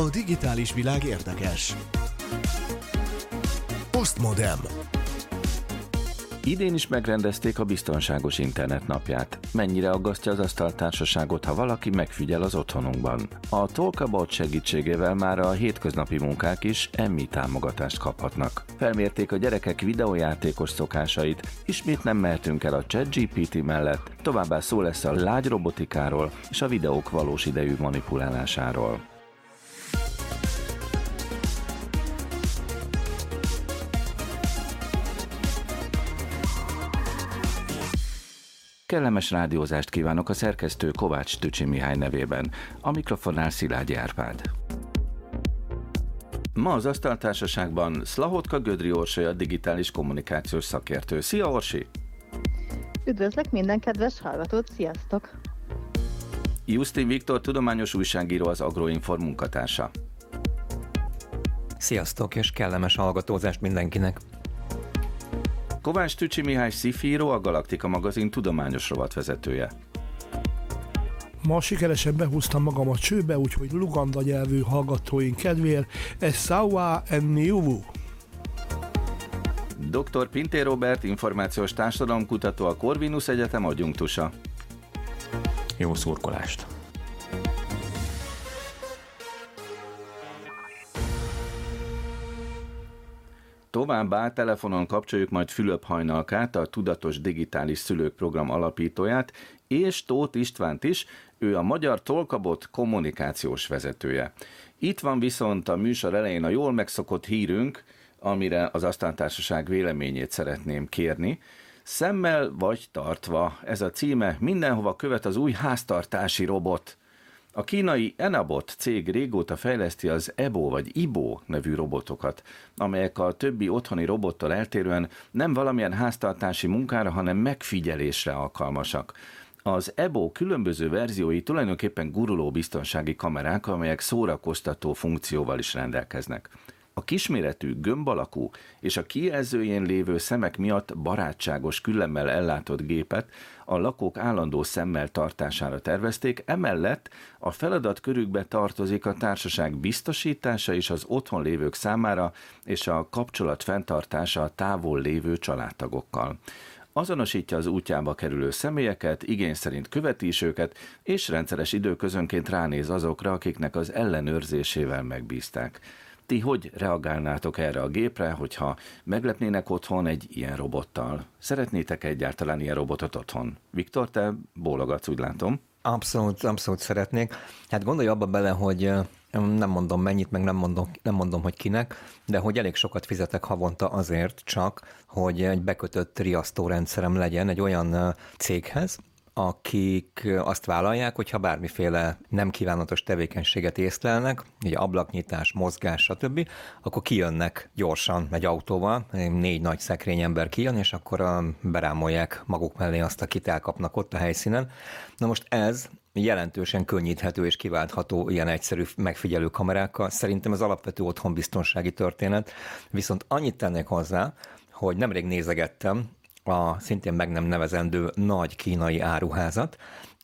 A digitális világ érdekes. Postmodem. Idén is megrendezték a Biztonságos Internet napját. Mennyire aggasztja az asztaltársaságot, ha valaki megfigyel az otthonunkban? A Talkabout segítségével már a hétköznapi munkák is emmi támogatást kaphatnak. Felmérték a gyerekek videójátékos szokásait, ismét nem mehetünk el a ChatGPT mellett, továbbá szó lesz a lágy robotikáról és a videók valós idejű manipulálásáról. Kellemes rádiózást kívánok a szerkesztő Kovács Tücsi Mihály nevében, a mikrofonnál Szilágyi Árpád. Ma az Asztaltársaságban Szlahotka Gödri Orsi a digitális kommunikációs szakértő. Szia Orsi! Üdvözlök minden kedves hallgatót, sziasztok! Justin Viktor tudományos újságíró az Agroinform munkatársa. Sziasztok, és kellemes hallgatózást mindenkinek! Kovács Tücsi Mihály Szifíró, a Galaktika magazin tudományos rovatvezetője. Ma sikeresen behúztam magam a csőbe, úgyhogy Luganda nyelvű hallgatóink kedvéért, ez Sawa Enniuvu. Dr. Pinté Robert, információs társadalomkutató a Corvinus Egyetem adjunktusa. Jó szurkolást! Továbbá telefonon kapcsoljuk majd Fülöp Hajnalkát, a Tudatos Digitális Szülők Program alapítóját, és Tóth Istvánt is, ő a Magyar Tolkabot kommunikációs vezetője. Itt van viszont a műsor elején a jól megszokott hírünk, amire az Asztáltársaság véleményét szeretném kérni. Szemmel vagy tartva, ez a címe, mindenhova követ az új háztartási robot – a kínai Enabot cég régóta fejleszti az EBO vagy IBO nevű robotokat, amelyek a többi otthoni robottal eltérően nem valamilyen háztartási munkára, hanem megfigyelésre alkalmasak. Az EBO különböző verziói tulajdonképpen guruló biztonsági kamerák, amelyek szórakoztató funkcióval is rendelkeznek. A kisméretű, gömb alakú és a kijelzőjén lévő szemek miatt barátságos küllemmel ellátott gépet a lakók állandó szemmel tartására tervezték, emellett a feladat körükbe tartozik a társaság biztosítása is az otthon lévők számára és a kapcsolat fenntartása a távol lévő családtagokkal azonosítja az útjába kerülő személyeket, igény szerint követi is őket, és rendszeres időközönként ránéz azokra, akiknek az ellenőrzésével megbízták. Ti hogy reagálnátok erre a gépre, hogyha meglepnének otthon egy ilyen robottal? Szeretnétek egyáltalán ilyen robotot otthon? Viktor, te bólogatsz, úgy látom. Abszolút, abszolút szeretnék. Hát gondolj abba bele, hogy nem mondom mennyit, meg nem mondom, nem mondom, hogy kinek, de hogy elég sokat fizetek havonta azért csak, hogy egy bekötött riasztórendszerem legyen egy olyan céghez, akik azt vállalják, hogyha bármiféle nem kívánatos tevékenységet észlelnek, ugye ablaknyitás, mozgás, stb., akkor kijönnek gyorsan egy autóval, négy nagy szekrény ember kijön, és akkor berámolják maguk mellé azt, akit elkapnak ott a helyszínen. Na most ez jelentősen könnyíthető és kiváltható ilyen egyszerű megfigyelő kamerákkal. Szerintem ez alapvető otthonbiztonsági történet, viszont annyit tennék hozzá, hogy nemrég nézegettem a szintén meg nem nevezendő nagy kínai áruházat,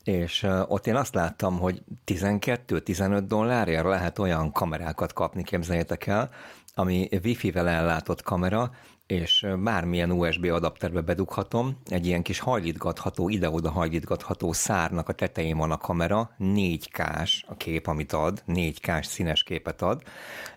és ott én azt láttam, hogy 12-15 dollárért lehet olyan kamerákat kapni, képzeljétek el, ami wifi-vel ellátott kamera, és bármilyen USB adapterbe bedughatom, egy ilyen kis hajlítgatható, ide-oda hajlítgatható szárnak a tetején van a kamera, 4K-s a kép, amit ad, 4K-s színes képet ad,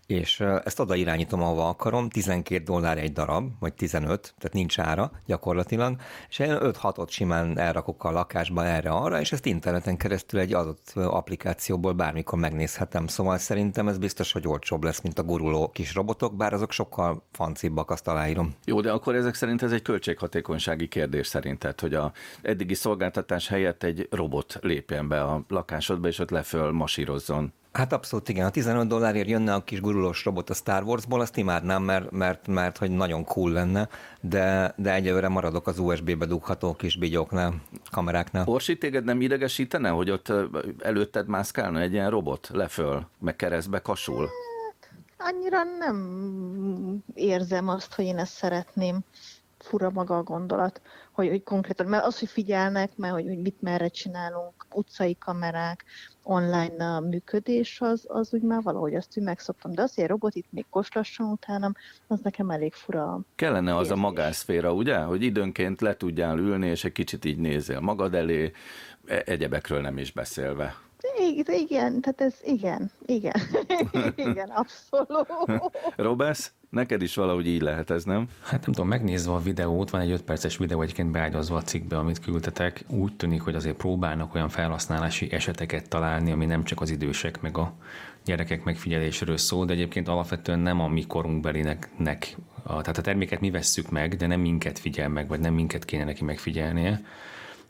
és ezt oda irányítom, ahova akarom, 12 dollár egy darab, vagy 15, tehát nincs ára gyakorlatilag, és én 5-6-ot simán elrakok a lakásba erre-arra, és ezt interneten keresztül egy adott applikációból bármikor megnézhetem, szóval szerintem ez biztos, hogy olcsóbb lesz, mint a guruló kis robotok, bár azok sokkal fancibbak, azt aláírom. Jó, de akkor ezek szerint ez egy költséghatékonysági kérdés szerinted, hogy a eddigi szolgáltatás helyett egy robot lépjen be a lakásodba, és ott leföl masírozzon. Hát abszolút igen, a 15 dollárért jönne a kis gurulós robot a Star Warsból, azt imádnám, mert, mert, mert hogy nagyon cool lenne, de, de egyelőre maradok az USB-be dugható kis bigyóknál, kameráknál. Orsi, téged nem idegesítene, hogy ott előtted mászkálna egy ilyen robot, leföl, meg keresztbe kasul? Annyira nem érzem azt, hogy én ezt szeretném. Fura maga a gondolat, hogy, hogy konkrétan, mert az, hogy figyelnek, mert hogy, hogy mit merre csinálunk, utcai kamerák, online működés, az, az úgy már valahogy azt úgy megszoktam. De az, hogy a robot itt még kostasson utánam, az nekem elég fura. Kellene az a magászféra, ugye? Hogy időnként le tudjál ülni, és egy kicsit így nézél magad elé, e- egyebekről nem is beszélve. Igen, igen, tehát ez igen, igen, igen, abszolút. Robesz, neked is valahogy így lehet ez, nem? Hát nem tudom, megnézve a videót, van egy 5 perces videó egyébként beágyazva a cikkbe, amit küldtetek, úgy tűnik, hogy azért próbálnak olyan felhasználási eseteket találni, ami nem csak az idősek meg a gyerekek megfigyelésről szól, de egyébként alapvetően nem a mi korunkbelinek, nek, tehát a terméket mi vesszük meg, de nem minket figyel meg, vagy nem minket kéne neki megfigyelnie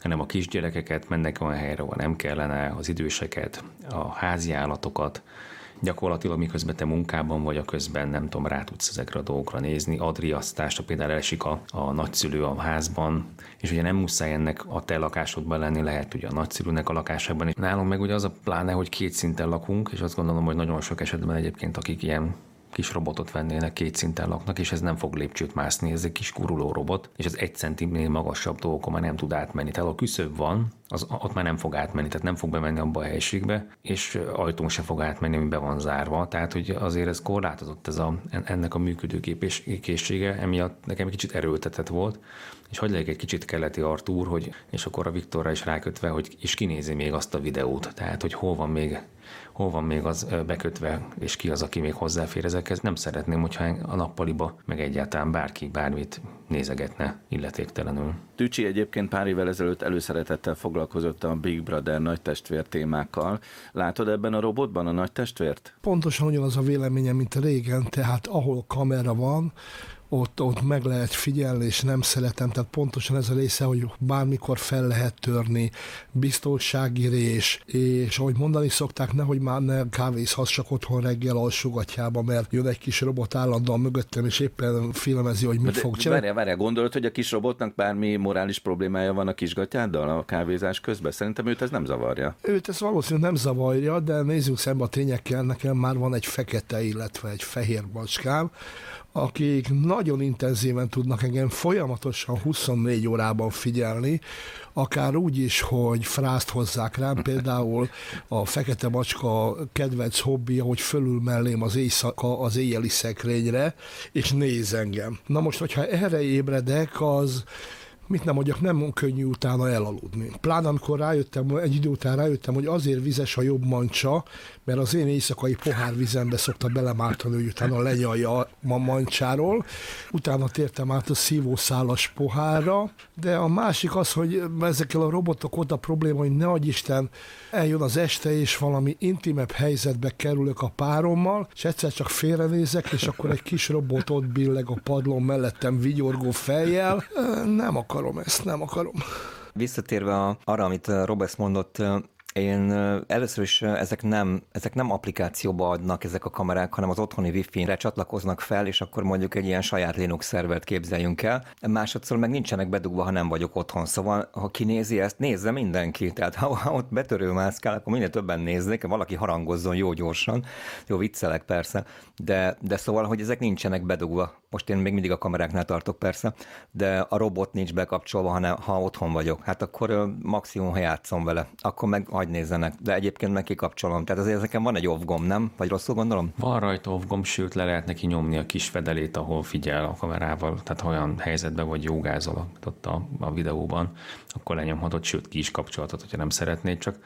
hanem a kisgyerekeket mennek olyan helyre, ahol nem kellene, az időseket, a házi állatokat, gyakorlatilag miközben te munkában vagy, a közben nem tudom, rá tudsz ezekre a dolgokra nézni, ad riasztást, például esik a, a nagyszülő a házban, és ugye nem muszáj ennek a te lakásodban lenni, lehet ugye a nagyszülőnek a lakásában, és nálunk meg ugye az a pláne, hogy két szinten lakunk, és azt gondolom, hogy nagyon sok esetben egyébként, akik ilyen kis robotot vennének, két szinten laknak, és ez nem fog lépcsőt mászni, ez egy kis kuruló robot, és az egy centiméter magasabb dolgokon már nem tud átmenni. Tehát a küszöb van, az, ott már nem fog átmenni, tehát nem fog bemenni abba a helységbe, és ajtón se fog átmenni, ami be van zárva. Tehát, hogy azért ez korlátozott ez a, ennek a működőképessége, emiatt nekem egy kicsit erőltetett volt, és legyek egy kicsit keleti Artúr, hogy, és akkor a Viktorra is rákötve, hogy is kinézi még azt a videót, tehát, hogy hol van még hol van még az bekötve, és ki az, aki még hozzáfér ezekhez. Nem szeretném, hogyha a nappaliba meg egyáltalán bárki bármit nézegetne illetéktelenül. Tücsi egyébként pár évvel ezelőtt előszeretettel foglalkozott a Big Brother nagy testvér témákkal. Látod ebben a robotban a nagy testvért? Pontosan ugyanaz a véleményem, mint régen, tehát ahol kamera van, ott, ott meg lehet figyelni, és nem szeretem, tehát pontosan ez a része, hogy bármikor fel lehet törni, biztonsági rés, és ahogy mondani szokták, nehogy már ne kávézhass csak otthon reggel alsógatjába, mert jön egy kis robot állandóan mögöttem, és éppen filmezi, hogy mit de, fog csinálni. Várjál, várjál, gondolod, hogy a kis robotnak bármi morális problémája van a kisgatyáddal a kávézás közben? Szerintem őt ez nem zavarja. Őt ez valószínűleg nem zavarja, de nézzük szembe a tényekkel, nekem már van egy fekete, illetve egy fehér bacskám, akik nagyon intenzíven tudnak engem folyamatosan 24 órában figyelni, akár úgy is, hogy frászt hozzák rám, például a fekete macska kedvenc hobbija, hogy fölül mellém az éjszaka az éjjeli szekrényre, és néz engem. Na most, hogyha erre ébredek, az mit nem mondjak, nem könnyű utána elaludni. Pláne amikor rájöttem, egy idő után rájöttem, hogy azért vizes a jobb mancsa, mert az én éjszakai pohárvizembe szokta belemártani, hogy utána lenyalja a mancsáról. Utána tértem át a szívószálas pohárra, de a másik az, hogy ezekkel a robotok ott a probléma, hogy ne Isten, eljön az este, és valami intimebb helyzetbe kerülök a párommal, és egyszer csak félrenézek, és akkor egy kis robot ott billeg a padlón mellettem vigyorgó fejjel. Nem akarom ezt, nem akarom. Visszatérve arra, amit Robert mondott, én először is ezek nem, ezek nem applikációba adnak ezek a kamerák, hanem az otthoni wifi-re csatlakoznak fel, és akkor mondjuk egy ilyen saját Linux szervert képzeljünk el. Másodszor meg nincsenek bedugva, ha nem vagyok otthon. Szóval, ha kinézi ezt, nézze mindenki. Tehát ha, ha ott betörő mászkál, akkor minél többen néznék, valaki harangozzon jó gyorsan. Jó, viccelek persze. De, de szóval, hogy ezek nincsenek bedugva. Most én még mindig a kameráknál tartok persze, de a robot nincs bekapcsolva, hanem ha otthon vagyok. Hát akkor maximum, ha játszom vele. Akkor meg hagy nézzenek, de egyébként meg kikapcsolom. Tehát azért nekem van egy off nem? Vagy rosszul gondolom? Van rajta off sőt le lehet neki nyomni a kis fedelét, ahol figyel a kamerával, tehát olyan helyzetben vagy jogázol ott a, a videóban, akkor lenyomhatod, sőt ki is kapcsolhatod, hogyha nem szeretnéd, csak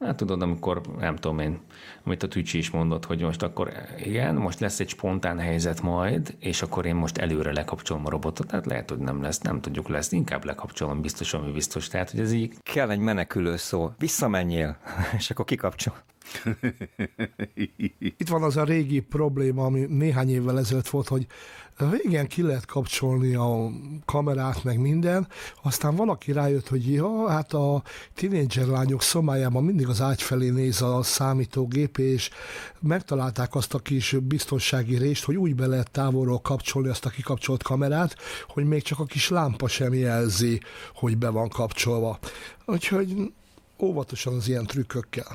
Hát tudod, amikor, nem tudom én, amit a Tücsi is mondott, hogy most akkor igen, most lesz egy spontán helyzet majd, és akkor én most előre lekapcsolom a robotot, tehát lehet, hogy nem lesz, nem tudjuk lesz, inkább lekapcsolom biztos, ami biztos. Tehát, hogy ez így... Kell egy menekülő szó, visszamenjél, és akkor kikapcsol. Itt van az a régi probléma, ami néhány évvel ezelőtt volt, hogy igen, ki lehet kapcsolni a kamerát, meg minden, aztán valaki rájött, hogy ja, hát a tinédzser lányok szomájában mindig az ágy felé néz a számítógép, és megtalálták azt a kis biztonsági részt, hogy úgy be lehet távolról kapcsolni azt a kikapcsolt kamerát, hogy még csak a kis lámpa sem jelzi, hogy be van kapcsolva. Úgyhogy óvatosan az ilyen trükkökkel.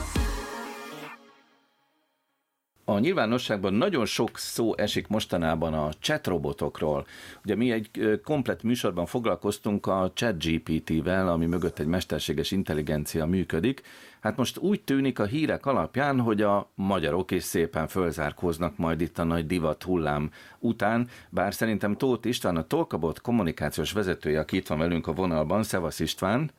A nyilvánosságban nagyon sok szó esik mostanában a chat robotokról. Ugye mi egy komplet műsorban foglalkoztunk a chat GPT-vel, ami mögött egy mesterséges intelligencia működik. Hát most úgy tűnik a hírek alapján, hogy a magyarok is szépen fölzárkóznak majd itt a nagy divat hullám után, bár szerintem Tóth István, a Tolkabot kommunikációs vezetője, aki itt van velünk a vonalban. Szevasz István!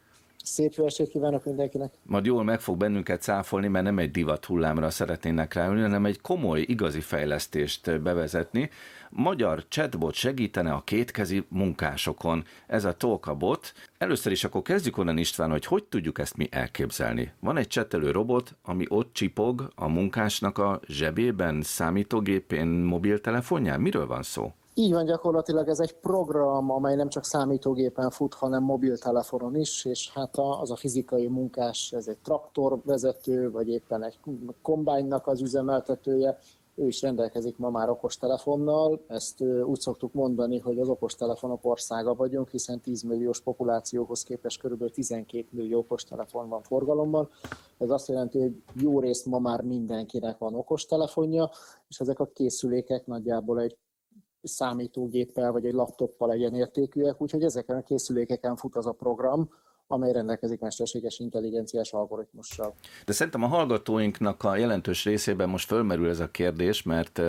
Szép jó estét kívánok mindenkinek! Majd jól meg fog bennünket cáfolni, mert nem egy divat hullámra szeretnének ráülni, hanem egy komoly, igazi fejlesztést bevezetni. Magyar chatbot segítene a kétkezi munkásokon. Ez a Talkabot. Először is akkor kezdjük onnan István, hogy hogy tudjuk ezt mi elképzelni. Van egy csetelő robot, ami ott csipog a munkásnak a zsebében, számítógépén, mobiltelefonján. Miről van szó? Így van, gyakorlatilag ez egy program, amely nem csak számítógépen fut, hanem mobiltelefonon is, és hát az a fizikai munkás, ez egy traktorvezető, vagy éppen egy kombánynak az üzemeltetője, ő is rendelkezik ma már okostelefonnal. Ezt úgy szoktuk mondani, hogy az okostelefonok országa vagyunk, hiszen 10 milliós populációhoz képest kb. 12 millió okostelefon van forgalomban. Ez azt jelenti, hogy jó részt ma már mindenkinek van okostelefonja, és ezek a készülékek nagyjából egy számítógéppel vagy egy laptoppal egyenértékűek, úgyhogy ezeken a készülékeken fut az a program, amely rendelkezik mesterséges intelligenciás algoritmussal. De szerintem a hallgatóinknak a jelentős részében most fölmerül ez a kérdés, mert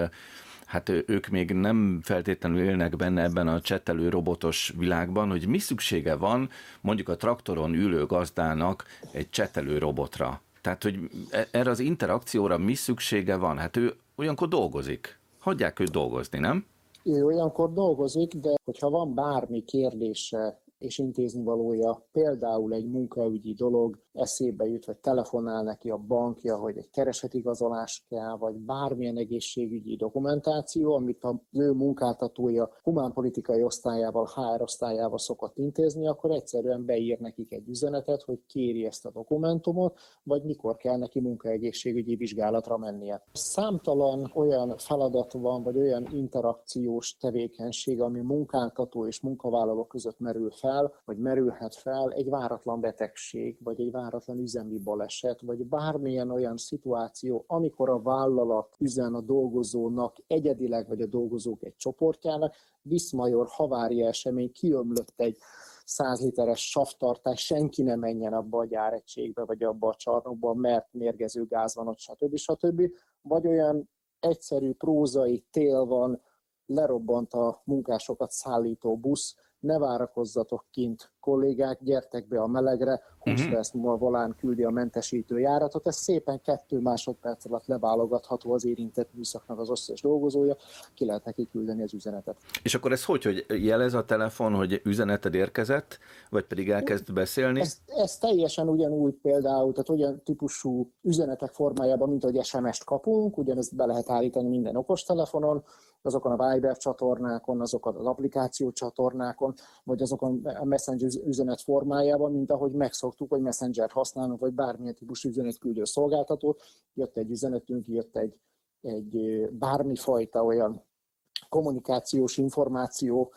hát ők még nem feltétlenül élnek benne ebben a csetelő robotos világban, hogy mi szüksége van mondjuk a traktoron ülő gazdának egy csetelő robotra. Tehát, hogy e-, erre az interakcióra mi szüksége van? Hát ő olyankor dolgozik. Hagyják őt dolgozni, nem? Ő olyankor dolgozik, de hogyha van bármi kérdése és intézni valója, például egy munkaügyi dolog, eszébe jut, vagy telefonál neki a bankja, hogy egy keresetigazolás kell, vagy bármilyen egészségügyi dokumentáció, amit a ő munkáltatója humánpolitikai osztályával, HR osztályával szokott intézni, akkor egyszerűen beír nekik egy üzenetet, hogy kéri ezt a dokumentumot, vagy mikor kell neki munkaegészségügyi vizsgálatra mennie. Számtalan olyan feladat van, vagy olyan interakciós tevékenység, ami munkáltató és munkavállaló között merül fel, vagy merülhet fel egy váratlan betegség, vagy egy váratlan üzemi baleset, vagy bármilyen olyan szituáció, amikor a vállalat üzen a dolgozónak egyedileg, vagy a dolgozók egy csoportjának, Viszmajor havária esemény kiömlött egy 100 literes savtartás, senki ne menjen abba a gyáregységbe, vagy abba a csarnokba, mert mérgező gáz van ott, stb. stb. Vagy olyan egyszerű prózai tél van, lerobbant a munkásokat szállító busz, ne várakozzatok kint, kollégák, gyertek be a melegre, 20 uh-huh. perc múlva volán küldi a mentesítő járatot, ez szépen kettő másodperc alatt leválogatható az érintett műszaknak az összes dolgozója, ki lehet neki küldeni az üzenetet. És akkor ez hogy, hogy jelez a telefon, hogy üzeneted érkezett, vagy pedig elkezd beszélni? Ez, ez teljesen ugyanúgy például, tehát olyan típusú üzenetek formájában, mint hogy SMS-t kapunk, ugyanezt be lehet állítani minden okostelefonon, azokon a Viber csatornákon, azokon az applikáció csatornákon, vagy azokon a Messenger üzenet formájában, mint ahogy megszoktuk, hogy Messenger használunk, vagy bármilyen típusú üzenetküldő szolgáltatót. Jött egy üzenetünk, jött egy, egy bármifajta olyan kommunikációs információ,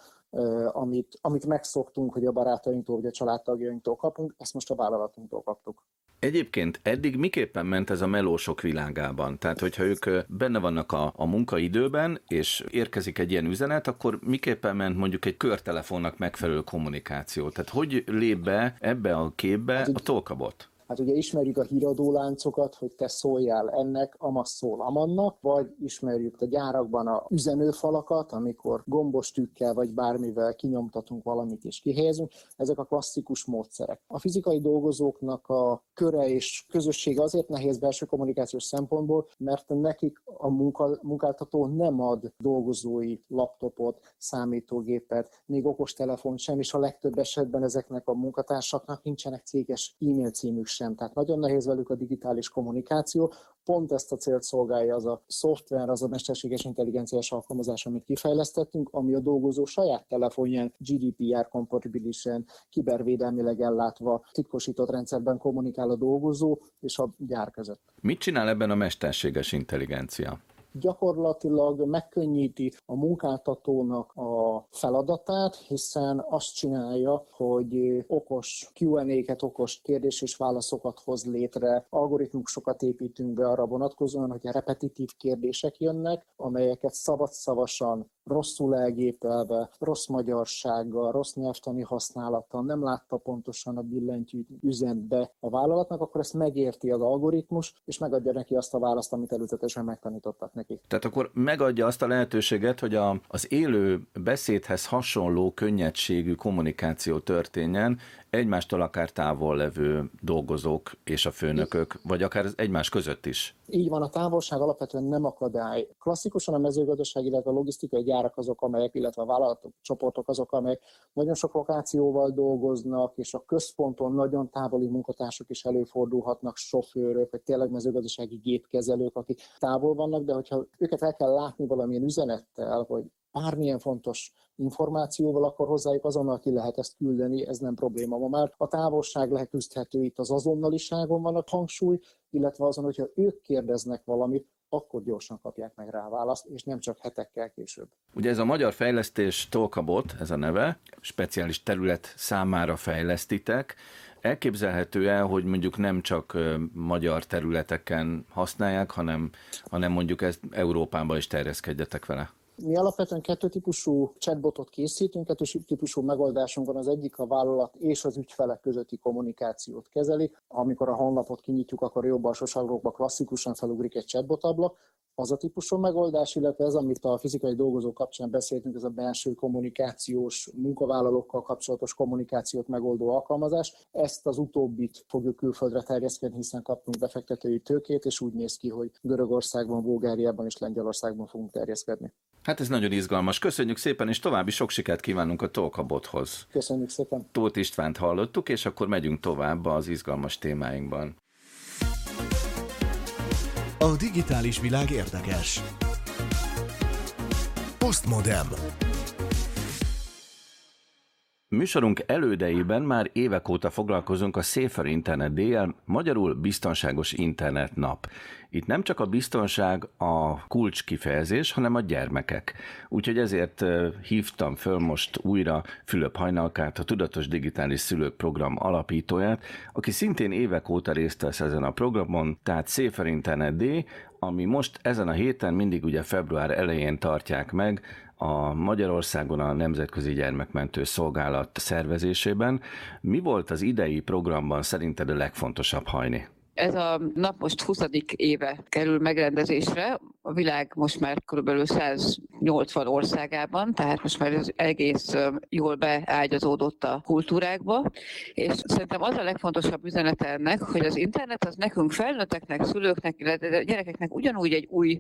amit, amit megszoktunk, hogy a barátainktól vagy a családtagjainktól kapunk, ezt most a vállalatunktól kaptuk. Egyébként eddig miképpen ment ez a melósok világában? Tehát, hogyha ők benne vannak a, a munkaidőben, és érkezik egy ilyen üzenet, akkor miképpen ment mondjuk egy körtelefonnak megfelelő kommunikáció? Tehát hogy lép be ebbe a képbe hát, a tolkabot? Hát ugye ismerjük a híradó láncokat, hogy te szóljál ennek, amaz szól amannak, vagy ismerjük a gyárakban a üzenőfalakat, amikor gombos tükkel vagy bármivel kinyomtatunk valamit és kihelyezünk. Ezek a klasszikus módszerek. A fizikai dolgozóknak a köre és közösség azért nehéz belső kommunikációs szempontból, mert nekik a munka, munkáltató nem ad dolgozói laptopot, számítógépet, még okostelefon sem, és a legtöbb esetben ezeknek a munkatársaknak nincsenek céges e-mail címük sem. Tehát nagyon nehéz velük a digitális kommunikáció. Pont ezt a célt szolgálja az a szoftver, az a mesterséges intelligenciás alkalmazás, amit kifejlesztettünk, ami a dolgozó saját telefonján GDPR kompatibilisen, kibervédelmileg ellátva, titkosított rendszerben kommunikál a dolgozó és a gyár között. Mit csinál ebben a mesterséges intelligencia? Gyakorlatilag megkönnyíti a munkáltatónak a feladatát, hiszen azt csinálja, hogy okos Q&A-ket, okos kérdés és válaszokat hoz létre, algoritmusokat építünk be arra vonatkozóan, hogy repetitív kérdések jönnek, amelyeket szabad-szavasan rosszul elgépelve, rossz magyarsággal, rossz nyelvtani használattal, nem látta pontosan a billentyűt üzent be a vállalatnak, akkor ezt megérti az algoritmus, és megadja neki azt a választ, amit előzetesen megtanítottak neki. Tehát akkor megadja azt a lehetőséget, hogy a, az élő beszédhez hasonló könnyedségű kommunikáció történjen, egymástól akár távol levő dolgozók és a főnökök, vagy akár egymás között is. Így van, a távolság alapvetően nem akadály. Klasszikusan a mezőgazdaság, illetve a logisztikai gyárak azok, amelyek, illetve a vállalatok, csoportok azok, amelyek nagyon sok lokációval dolgoznak, és a központon nagyon távoli munkatársak is előfordulhatnak, sofőrök, vagy tényleg mezőgazdasági gépkezelők, akik távol vannak, de hogyha őket el kell látni valamilyen üzenettel, hogy bármilyen fontos információval, akkor hozzájuk azonnal ki lehet ezt küldeni, ez nem probléma. Ma már a távolság leküzdhető, itt az azonnaliságon van a hangsúly, illetve azon, hogyha ők kérdeznek valamit, akkor gyorsan kapják meg rá választ, és nem csak hetekkel később. Ugye ez a magyar fejlesztés Tolkabot, ez a neve, speciális terület számára fejlesztitek. Elképzelhető el, hogy mondjuk nem csak magyar területeken használják, hanem, hanem mondjuk ezt Európában is terjeszkedjetek vele? Mi alapvetően kettő típusú chatbotot készítünk, kettő típusú megoldásunk van, az egyik a vállalat és az ügyfelek közötti kommunikációt kezeli. Amikor a honlapot kinyitjuk, akkor jobb alsó sarokba klasszikusan felugrik egy chatbot ablak, az a típusú megoldás, illetve ez, amit a fizikai dolgozó kapcsán beszéltünk, ez a belső kommunikációs, munkavállalókkal kapcsolatos kommunikációt megoldó alkalmazás. Ezt az utóbbit fogjuk külföldre terjeszteni, hiszen kaptunk befektetői tőkét, és úgy néz ki, hogy Görögországban, Bulgáriában és Lengyelországban fogunk terjeszkedni. Hát ez nagyon izgalmas. Köszönjük szépen, és további sok sikert kívánunk a Tolkabothoz. Köszönjük szépen. Tóth Istvánt hallottuk, és akkor megyünk tovább az izgalmas témáinkban. A digitális világ érdekes. Postmodem. Műsorunk elődeiben már évek óta foglalkozunk a Safer Internet DL, magyarul Biztonságos Internet Nap. Itt nem csak a biztonság a kulcs kifejezés, hanem a gyermekek. Úgyhogy ezért hívtam föl most újra Fülöp Hajnalkát, a Tudatos Digitális Szülők Program alapítóját, aki szintén évek óta részt vesz ezen a programon, tehát Safer Internet D, ami most ezen a héten mindig ugye február elején tartják meg, a Magyarországon a Nemzetközi Gyermekmentő Szolgálat szervezésében. Mi volt az idei programban szerinted a legfontosabb hajni? Ez a nap most 20. éve kerül megrendezésre, a világ most már kb. 180 országában, tehát most már az egész jól beágyazódott a kultúrákba, és szerintem az a legfontosabb üzenet ennek, hogy az internet az nekünk felnőtteknek, szülőknek, illetve gyerekeknek ugyanúgy egy új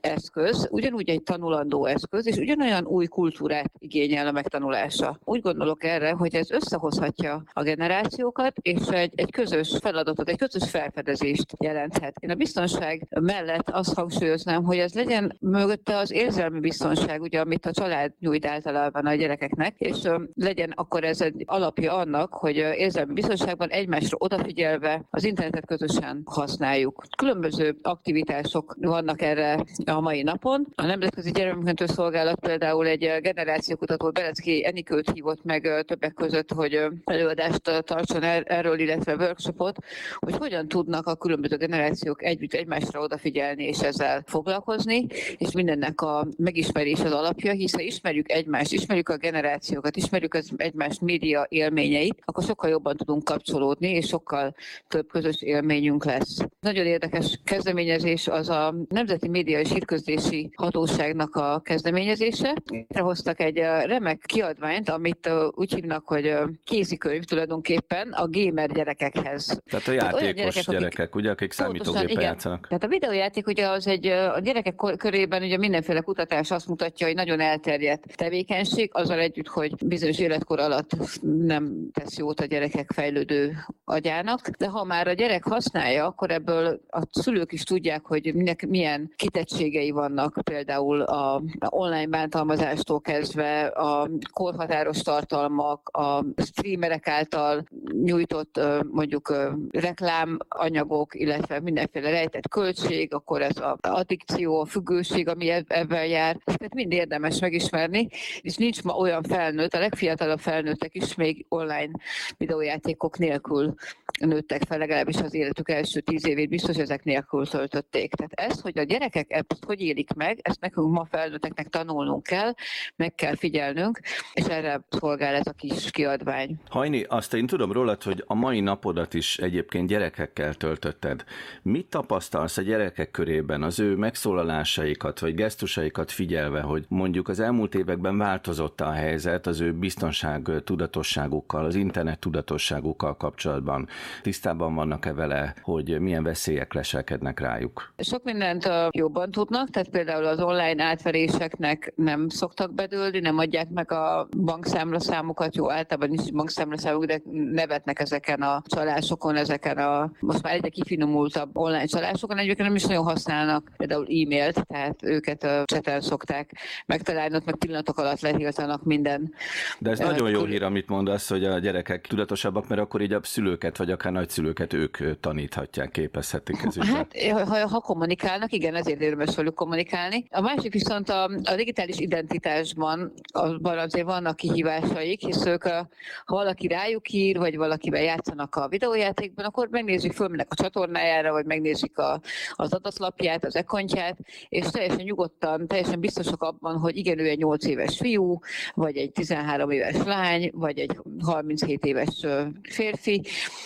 eszköz, ugyanúgy egy tanulandó eszköz, és ugyanolyan új kultúrát igényel a megtanulása. Úgy gondolok erre, hogy ez összehozhatja a generációkat, és egy, egy közös feladatot, egy közös felfedezést jelenthet. Én a biztonság mellett azt hangsúlyoznám, hogy ez legyen mögötte az érzelmi biztonság, ugye, amit a család nyújt általában a gyerekeknek, és legyen akkor ez egy alapja annak, hogy érzelmi biztonságban egymásra odafigyelve az internetet közösen használjuk. Különböző aktivitások vannak erre a mai napon. A Nemzetközi Gyermekmentő Szolgálat például egy generációkutató Belecki Enikőt hívott meg többek között, hogy előadást tartson er-, erről, illetve workshopot, hogy hogyan tudnak a különböző generációk együtt egymásra odafigyelni és ezzel foglalkozni és mindennek a megismerés az alapja, hiszen ismerjük egymást, ismerjük a generációkat, ismerjük az egymás média élményeit, akkor sokkal jobban tudunk kapcsolódni, és sokkal több közös élményünk lesz. Nagyon érdekes kezdeményezés az a Nemzeti Média és Hírközlési Hatóságnak a kezdeményezése. Hoztak egy remek kiadványt, amit úgy hívnak, hogy kézikönyv tulajdonképpen a gamer gyerekekhez. Tehát a játékos Tehát gyerekek, gyerekek ugye, akik számítógépen játszanak. Tehát a videójáték ugye az egy a gyerekek körében ugye mindenféle kutatás azt mutatja, hogy nagyon elterjedt tevékenység, azzal együtt, hogy bizonyos életkor alatt nem tesz jót a gyerekek fejlődő agyának, de ha már a gyerek használja, akkor ebből a szülők is tudják, hogy milyen kitettségei vannak, például a online bántalmazástól kezdve a korhatáros tartalmak, a streamerek által nyújtott mondjuk reklám anyagok, illetve mindenféle rejtett költség, akkor ez az addikció, a függőség, ami ebben jár. Ezeket mind érdemes megismerni, és nincs ma olyan felnőtt, a legfiatalabb felnőttek is még online videójátékok nélkül nőttek fel, legalábbis az életük első tíz évét biztos ezek nélkül töltötték. Tehát ez, hogy a gyerekek ezt hogy élik meg, ezt nekünk ma felnőtteknek tanulnunk kell, meg kell figyelnünk, és erre szolgál ez a kis kiadvány. Hajni, azt én tudom rólad, hogy a mai napodat is egyébként gyerekekkel töltötted. Mit tapasztalsz a gyerekek körében, az ő megszólalásaikat vagy gesztusaikat figyelve, hogy mondjuk az elmúlt években változott a helyzet az ő biztonság tudatosságukkal, az internet tudatosságukkal kapcsolatban? Tisztában vannak-e vele, hogy milyen veszélyek leselkednek rájuk? Sok mindent jobban tudnak, tehát például az online átveréseknek nem szoktak bedőlni, nem adják meg a bankszámlaszámokat, jó, általában nincs bankszámlaszámuk, de nevetnek ezeken a csalásokon, ezeken a most már egyre kifinomultabb online csalásokon, egyébként nem is nagyon használnak például e-mailt, tehát őket a cseten szokták megtalálni, ott meg pillanatok alatt lehiltanak minden. De ez nagyon jó hír, amit mondasz, hogy a gyerekek tudatosabbak, mert akkor így a szülőket, vagy akár nagyszülőket ők taníthatják, képezhetik ez Hát, ha, ha kommunikálnak, igen, ezért érdemes velük kommunikálni. A másik viszont a, a digitális identitásban abban azért vannak kihívásaik, hisz ők, a, ha valaki rájuk ír, vagy valakivel játszanak a videójátékban, akkor megnézik, fölmennek a csatornájára, vagy megnézik a, az adatlapját, az ekontját, és teljesen nyugodtan, teljesen biztosak abban, hogy igen, ő egy 8 éves fiú, vagy egy 13 éves lány, vagy egy 37 éves férfi,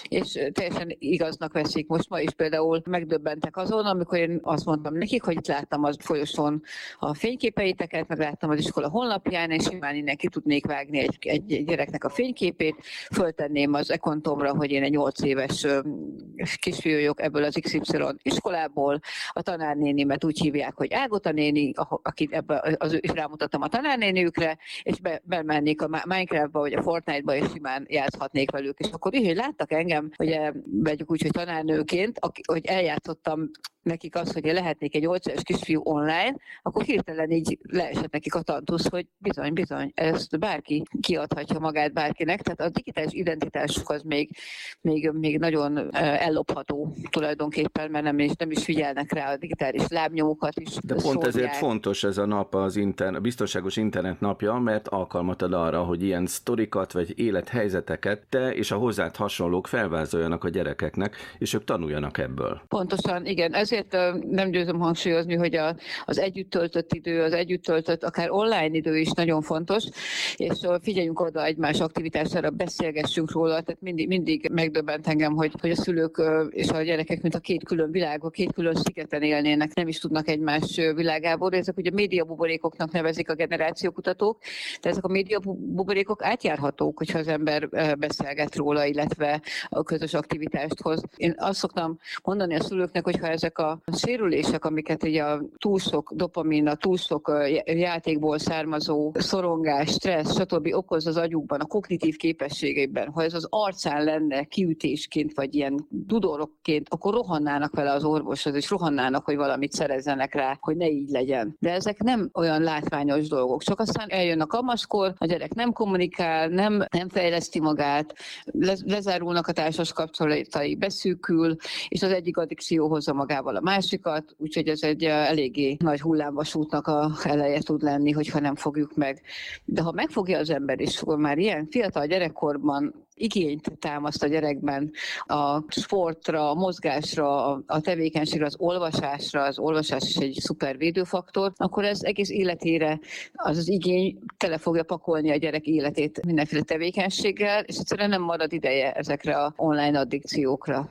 és teljesen igaznak veszik. Most ma is például megdöbbentek azon, amikor én azt mondtam nekik, hogy itt láttam az folyosón a fényképeiteket, meg láttam az iskola honlapján, és simán innen ki tudnék vágni egy, egy gyereknek a fényképét, föltenném az ekontomra, hogy én egy 8 éves kisfiú vagyok ebből az XY iskolából, a tanárnénimet úgy hívják, hogy Ágota néni, akit ebbe az, és rámutattam a tanárnéniükre, és be, bemennék a Minecraftba vagy a Fortnite-ba, és simán játszhatnék velük. És akkor így, hogy láttak engem, hogy vegyük úgy, hogy tanárnőként, hogy eljátszottam nekik az, hogy lehetnék egy 8 éves kisfiú online, akkor hirtelen így leesett nekik a tantusz, hogy bizony, bizony, ezt bárki kiadhatja magát bárkinek, tehát a digitális identitásuk az még, még, még nagyon ellopható tulajdonképpen, mert nem is, nem is figyelnek rá a digitális lábnyomokat is. De pont szórják. ezért fontos ez a nap az internet, a biztonságos internet napja, mert alkalmat ad arra, hogy ilyen sztorikat vagy élethelyzeteket te és a hozzád hasonlók felvázoljanak a gyerekeknek, és ők tanuljanak ebből. Pontosan, igen. Ezért azért nem győzöm hangsúlyozni, hogy a, az együtt töltött idő, az együtt töltött akár online idő is nagyon fontos, és figyeljünk oda egymás aktivitására, beszélgessünk róla, tehát mindig, mindig megdöbbent engem, hogy, hogy a szülők és a gyerekek, mint a két külön világ, a két külön szigeten élnének, nem is tudnak egymás világából. Ezek ugye médiabuborékoknak nevezik a generációkutatók, de ezek a médiabuborékok átjárhatók, hogyha az ember beszélget róla, illetve a közös aktivitást hoz. Én azt szoktam mondani a szülőknek, hogy ha ezek a a sérülések, amiket ugye a túl sok dopamin, a túl sok játékból származó szorongás, stressz, stb. okoz az agyukban, a kognitív képességeiben, ha ez az arcán lenne kiütésként, vagy ilyen dudorokként, akkor rohannának vele az orvoshoz, és rohannának, hogy valamit szerezzenek rá, hogy ne így legyen. De ezek nem olyan látványos dolgok. Csak aztán eljön a kamaszkor, a gyerek nem kommunikál, nem, nem fejleszti magát, lezárulnak a társas kapcsolatai, beszűkül, és az egyik addikció hozza magával a másikat, úgyhogy ez egy eléggé nagy hullámvasútnak a eleje tud lenni, hogyha nem fogjuk meg. De ha megfogja az ember, és már ilyen fiatal gyerekkorban igényt támaszt a gyerekben a sportra, a mozgásra, a tevékenységre, az olvasásra, az olvasás is egy szuper védőfaktor, akkor ez egész életére az az igény tele fogja pakolni a gyerek életét mindenféle tevékenységgel, és egyszerűen nem marad ideje ezekre a online addikciókra.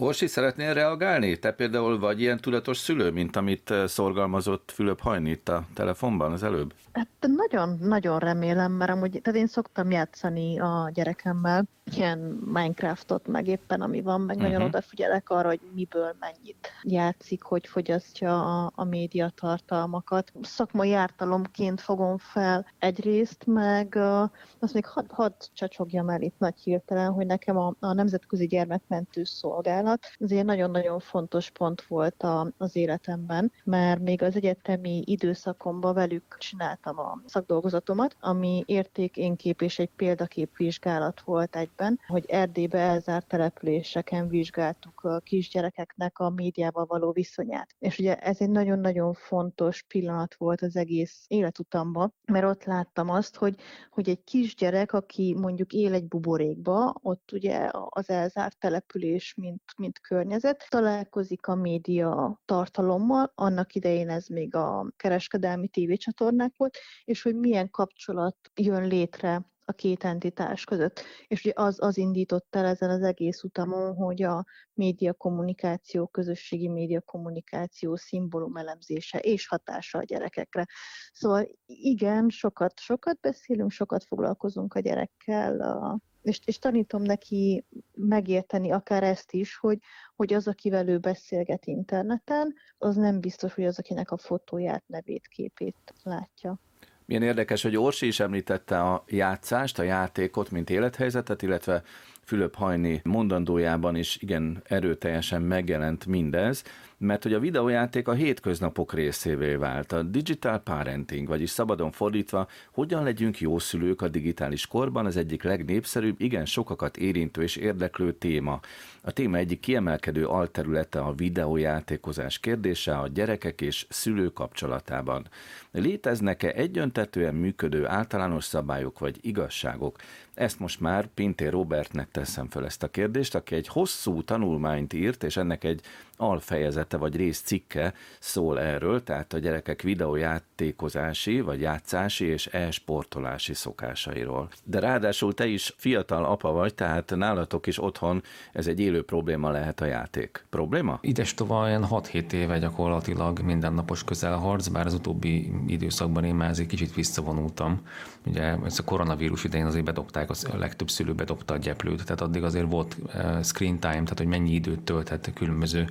Orsi, szeretnél reagálni? Te például vagy ilyen tudatos szülő, mint amit eh, szorgalmazott Fülöp Hajni itt a telefonban az előbb? Hát nagyon-nagyon remélem, mert amúgy, tehát én szoktam játszani a gyerekemmel, ilyen Minecraftot, meg éppen ami van, meg uh-huh. nagyon mhm. odafigyelek arra, hogy miből mennyit játszik, hogy fogyasztja a, a médiatartalmakat. Szakmai ártalomként fogom fel egyrészt, meg uh, azt még hadd had csacsogjam el itt nagy hirtelen, hogy nekem a, a Nemzetközi Gyermekmentő Szolgálat ez egy nagyon-nagyon fontos pont volt a, az életemben, mert még az egyetemi időszakomban velük csináltam a szakdolgozatomat, ami értékénkép és egy példakép vizsgálat volt egyben, hogy Erdélybe elzárt településeken vizsgáltuk a kisgyerekeknek a médiával való viszonyát. És ugye ez egy nagyon-nagyon fontos pillanat volt az egész életutamban, mert ott láttam azt, hogy, hogy egy kisgyerek, aki mondjuk él egy buborékba, ott ugye az elzárt település, mint, mint környezet, találkozik a média tartalommal, annak idején ez még a kereskedelmi tévécsatornák volt, és hogy milyen kapcsolat jön létre a két entitás között. És ugye az, az indított el ezen az egész utamon, hogy a média kommunikáció, közösségi média kommunikáció szimbólum elemzése és hatása a gyerekekre. Szóval igen, sokat, sokat beszélünk, sokat foglalkozunk a gyerekkel, a, és, és tanítom neki megérteni akár ezt is, hogy, hogy az, akivel ő beszélget interneten, az nem biztos, hogy az, akinek a fotóját, nevét, képét látja. Milyen érdekes, hogy Orsi is említette a játszást, a játékot, mint élethelyzetet, illetve Fülöp Hajni mondandójában is igen erőteljesen megjelent mindez, mert hogy a videójáték a hétköznapok részévé vált. A digital parenting, vagyis szabadon fordítva, hogyan legyünk jó szülők a digitális korban, az egyik legnépszerűbb, igen sokakat érintő és érdeklő téma. A téma egyik kiemelkedő alterülete a videójátékozás kérdése a gyerekek és szülő kapcsolatában. Léteznek-e egyöntetően működő általános szabályok vagy igazságok? Ezt most már Pintér Robertnek teszem fel ezt a kérdést, aki egy hosszú tanulmányt írt, és ennek egy alfejezete vagy részcikke szól erről, tehát a gyerekek videójátékozási vagy játszási és e-sportolási szokásairól. De ráadásul te is fiatal apa vagy, tehát nálatok is otthon ez egy élő probléma lehet a játék. Probléma? Ides tovább olyan 6-7 éve gyakorlatilag mindennapos közelharc, bár az utóbbi időszakban én már egy kicsit visszavonultam. Ugye ez a koronavírus idején azért bedobták, az, a legtöbb szülő bedobta a gyeplőt, tehát addig azért volt uh, screen time, tehát hogy mennyi időt tölthet különböző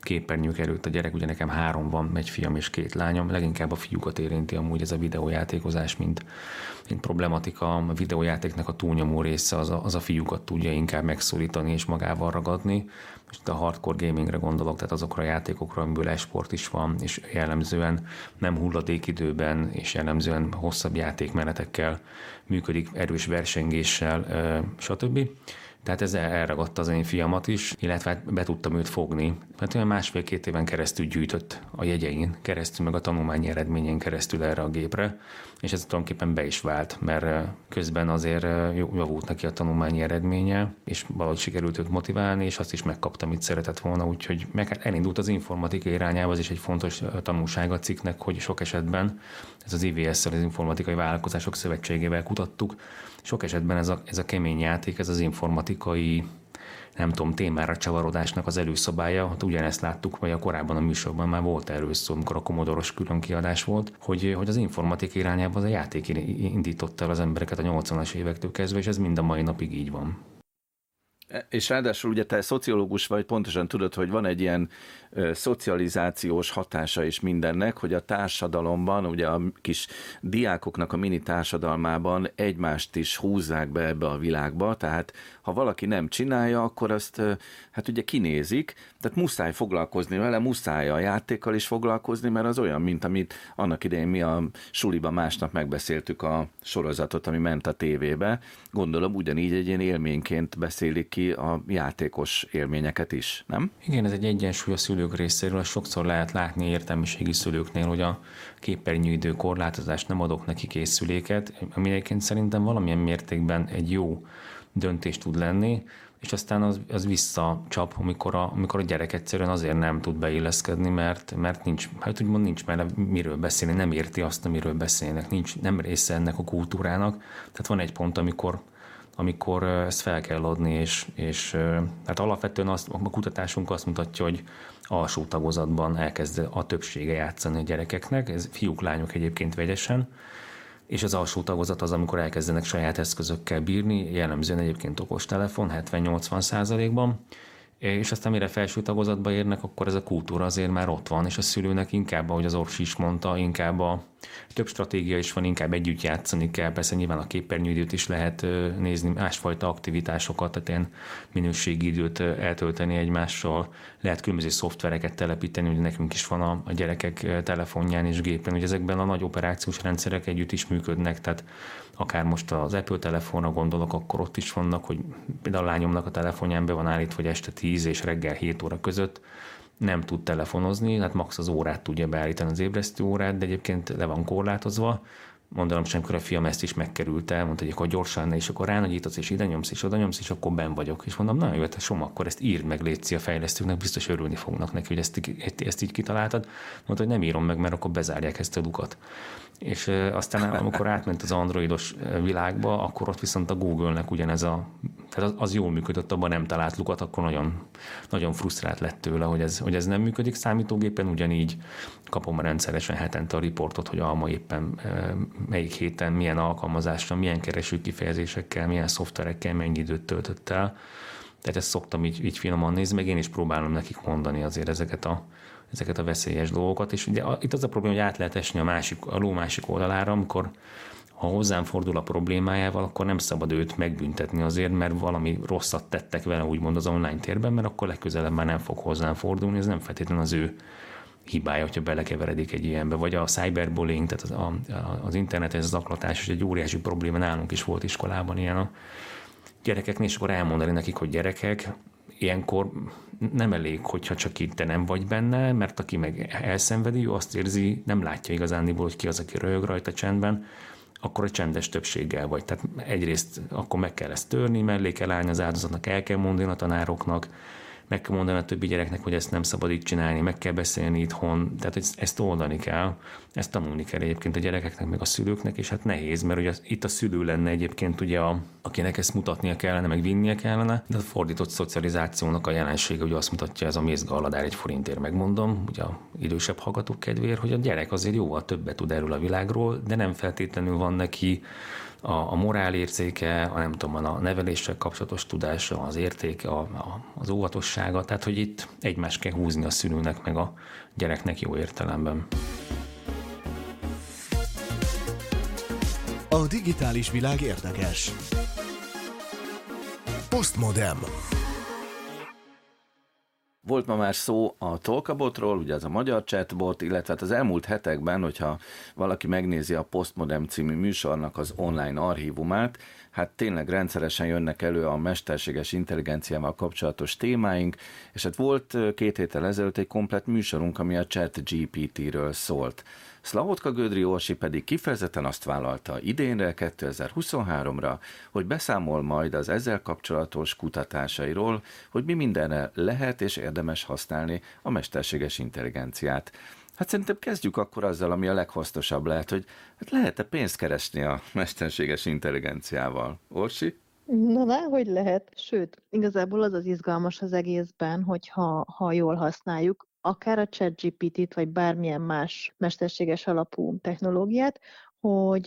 képernyők előtt a gyerek, ugye nekem három van, egy fiam és két lányom, leginkább a fiúkat érinti amúgy ez a videójátékozás, mint, mint problematika. A videójátéknak a túlnyomó része az a, az a fiúkat tudja inkább megszólítani és magával ragadni. Most a hardcore gamingre gondolok, tehát azokra a játékokra, amiből esport is van, és jellemzően nem hulladékidőben, és jellemzően hosszabb játékmenetekkel működik, erős versengéssel, stb. Tehát ez elragadta az én fiamat is, illetve hát be tudtam őt fogni. Mert olyan másfél-két éven keresztül gyűjtött a jegyein keresztül, meg a tanulmányi eredményén keresztül erre a gépre, és ez tulajdonképpen be is vált, mert közben azért javult neki a tanulmányi eredménye, és valahogy sikerült őt motiválni, és azt is megkapta, amit szeretett volna, úgyhogy meg hát elindult az informatika irányába, az is egy fontos tanulsága a cikknek, hogy sok esetben ez az IVS-szel, az Informatikai Vállalkozások Szövetségével kutattuk, sok esetben ez a, ez a kemény játék, ez az informatikai nem tudom, témára csavarodásnak az előszabálya, hát ugyanezt láttuk, vagy a korábban a műsorban már volt erről szó, amikor a komodoros külön kiadás volt, hogy, hogy az informatik irányában az a játék indította el az embereket a 80-as évektől kezdve, és ez mind a mai napig így van. És ráadásul ugye te szociológus vagy, pontosan tudod, hogy van egy ilyen ö, szocializációs hatása is mindennek, hogy a társadalomban, ugye a kis diákoknak a mini társadalmában egymást is húzzák be ebbe a világba, tehát ha valaki nem csinálja, akkor azt ö, hát ugye kinézik, tehát muszáj foglalkozni vele, muszáj a játékkal is foglalkozni, mert az olyan, mint amit annak idején mi a suliba másnap megbeszéltük a sorozatot, ami ment a tévébe. Gondolom ugyanígy egy ilyen élményként beszélik ki a játékos élményeket is, nem? Igen, ez egy egyensúly a szülők részéről. Sokszor lehet látni értelmiségi szülőknél, hogy a képernyőidő korlátozást nem adok neki készüléket, ami egyébként szerintem valamilyen mértékben egy jó döntés tud lenni, és aztán az, az visszacsap, amikor a, amikor a gyerek egyszerűen azért nem tud beilleszkedni, mert, mert nincs, hát úgymond nincs mert miről beszélni, nem érti azt, amiről beszélnek, nincs, nem része ennek a kultúrának. Tehát van egy pont, amikor amikor ezt fel kell adni, és, és hát alapvetően azt, a kutatásunk azt mutatja, hogy alsó tagozatban elkezd a többsége játszani a gyerekeknek, ez fiúk, lányok egyébként vegyesen, és az alsó tagozat az, amikor elkezdenek saját eszközökkel bírni, jellemzően egyébként okostelefon 70-80 százalékban, és aztán mire felső tagozatba érnek, akkor ez a kultúra azért már ott van, és a szülőnek inkább, ahogy az Orsi is mondta, inkább a több stratégia is van, inkább együtt játszani kell, persze nyilván a képernyőidőt is lehet nézni, másfajta aktivitásokat, tehát ilyen minőségi időt eltölteni egymással, lehet különböző szoftvereket telepíteni, ugye nekünk is van a, a gyerekek telefonján és gépen, hogy ezekben a nagy operációs rendszerek együtt is működnek, tehát akár most az Apple telefonra gondolok, akkor ott is vannak, hogy például a lányomnak a telefonján be van állítva, hogy este 10 és reggel 7 óra között nem tud telefonozni, hát max az órát tudja beállítani az ébresztő órát, de egyébként le van korlátozva, mondanom sem, akkor a fiam ezt is megkerülte, mondta, hogy akkor gyorsan, és akkor ránagyítasz, és ide nyomsz, és oda nyomsz, és akkor ben vagyok. És mondom, nagyon jó, hát Soma, akkor ezt írd meg, létszi a fejlesztőknek, biztos örülni fognak neki, hogy ezt, ezt így kitaláltad. Mondta, hogy nem írom meg, mert akkor bezárják ezt a lukat és aztán amikor átment az androidos világba, akkor ott viszont a Google-nek ugyanez a, tehát az, jól működött, abban nem talált lukat, akkor nagyon, nagyon frusztrált lett tőle, hogy ez, hogy ez nem működik számítógépen, ugyanígy kapom rendszeresen hetente a riportot, hogy alma éppen melyik héten milyen alkalmazással, milyen kereső kifejezésekkel, milyen szoftverekkel mennyi időt töltött el. Tehát ezt szoktam így, így finoman nézni, meg én is próbálom nekik mondani azért ezeket a, ezeket a veszélyes dolgokat, és ugye itt az a probléma, hogy át lehet esni a, másik, a ló másik oldalára, amikor ha hozzám fordul a problémájával, akkor nem szabad őt megbüntetni azért, mert valami rosszat tettek vele, úgymond az online térben, mert akkor legközelebb már nem fog hozzám fordulni, ez nem feltétlenül az ő hibája, hogyha belekeveredik egy ilyenbe, vagy a cyberbullying, tehát az, a, az internetes zaklatás, és egy óriási probléma nálunk is volt iskolában ilyen a gyerekeknél, és akkor elmondani nekik, hogy gyerekek, ilyenkor nem elég, hogyha csak itt te nem vagy benne, mert aki meg elszenvedi, ő azt érzi, nem látja igazániból, hogy ki az, aki röhög rajta csendben, akkor a csendes többséggel vagy. Tehát egyrészt akkor meg kell ezt törni, mellé kell állni az áldozatnak, el kell mondani a tanároknak, meg kell mondani a többi gyereknek, hogy ezt nem szabad így csinálni, meg kell beszélni itthon, tehát ezt, ezt oldani kell, ezt tanulni kell egyébként a gyerekeknek, meg a szülőknek, és hát nehéz, mert ugye itt a szülő lenne egyébként ugye, a, akinek ezt mutatnia kellene, meg vinnie kellene, de a fordított szocializációnak a jelensége ugye azt mutatja, ez a mézgalladár egy forintért megmondom, ugye a idősebb hallgatók kedvéért, hogy a gyerek azért jóval többet tud erről a világról, de nem feltétlenül van neki a, a morálérzéke, a nem tudom, a neveléssel kapcsolatos tudása, az érték, a, a, az óvatossága, tehát hogy itt egymást kell húzni a szülőnek meg a gyereknek jó értelemben. A digitális világ érdekes. Postmodem. Volt ma már szó a Tolkabotról, ugye ez a magyar chatbot, illetve hát az elmúlt hetekben, hogyha valaki megnézi a Postmodem című műsornak az online archívumát, hát tényleg rendszeresen jönnek elő a mesterséges intelligenciával kapcsolatos témáink, és hát volt két héttel ezelőtt egy komplet műsorunk, ami a chat GPT-ről szólt. Szlavotka Gödri Orsi pedig kifejezetten azt vállalta idénre, 2023-ra, hogy beszámol majd az ezzel kapcsolatos kutatásairól, hogy mi mindenre lehet és érdemes használni a mesterséges intelligenciát. Hát szerintem kezdjük akkor azzal, ami a leghasznosabb lehet, hogy hát lehet-e pénzt keresni a mesterséges intelligenciával? Orsi? Na, hogy lehet. Sőt, igazából az az izgalmas az egészben, hogyha ha jól használjuk, akár a ChatGPT-t, vagy bármilyen más mesterséges alapú technológiát, hogy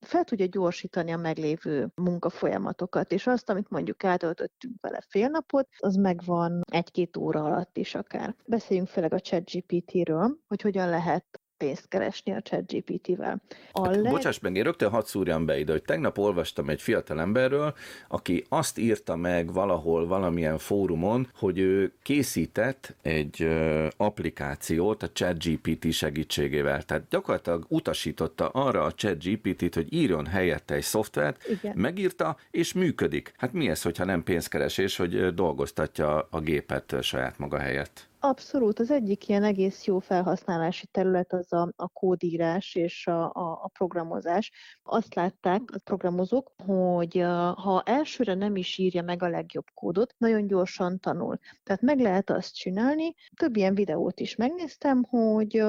fel tudja gyorsítani a meglévő munkafolyamatokat, és azt, amit mondjuk átöltöttünk vele fél napot, az megvan egy-két óra alatt is akár. Beszéljünk főleg a ChatGPT-ről, hogy hogyan lehet pénzt keresni a ChatGPT-vel. A hát, leg... Bocsáss meg, én rögtön hadd szúrjam be ide, hogy tegnap olvastam egy fiatal emberről, aki azt írta meg valahol, valamilyen fórumon, hogy ő készített egy ö, applikációt a ChatGPT segítségével. Tehát gyakorlatilag utasította arra a ChatGPT-t, hogy írjon helyette egy szoftvert, Igen. megírta, és működik. Hát mi ez, hogyha nem pénzkeresés, hogy dolgoztatja a gépet saját maga helyett? Abszolút, az egyik ilyen egész jó felhasználási terület az a, a kódírás és a, a, a programozás. Azt látták a programozók, hogy ha elsőre nem is írja meg a legjobb kódot, nagyon gyorsan tanul. Tehát meg lehet azt csinálni. Több ilyen videót is megnéztem, hogy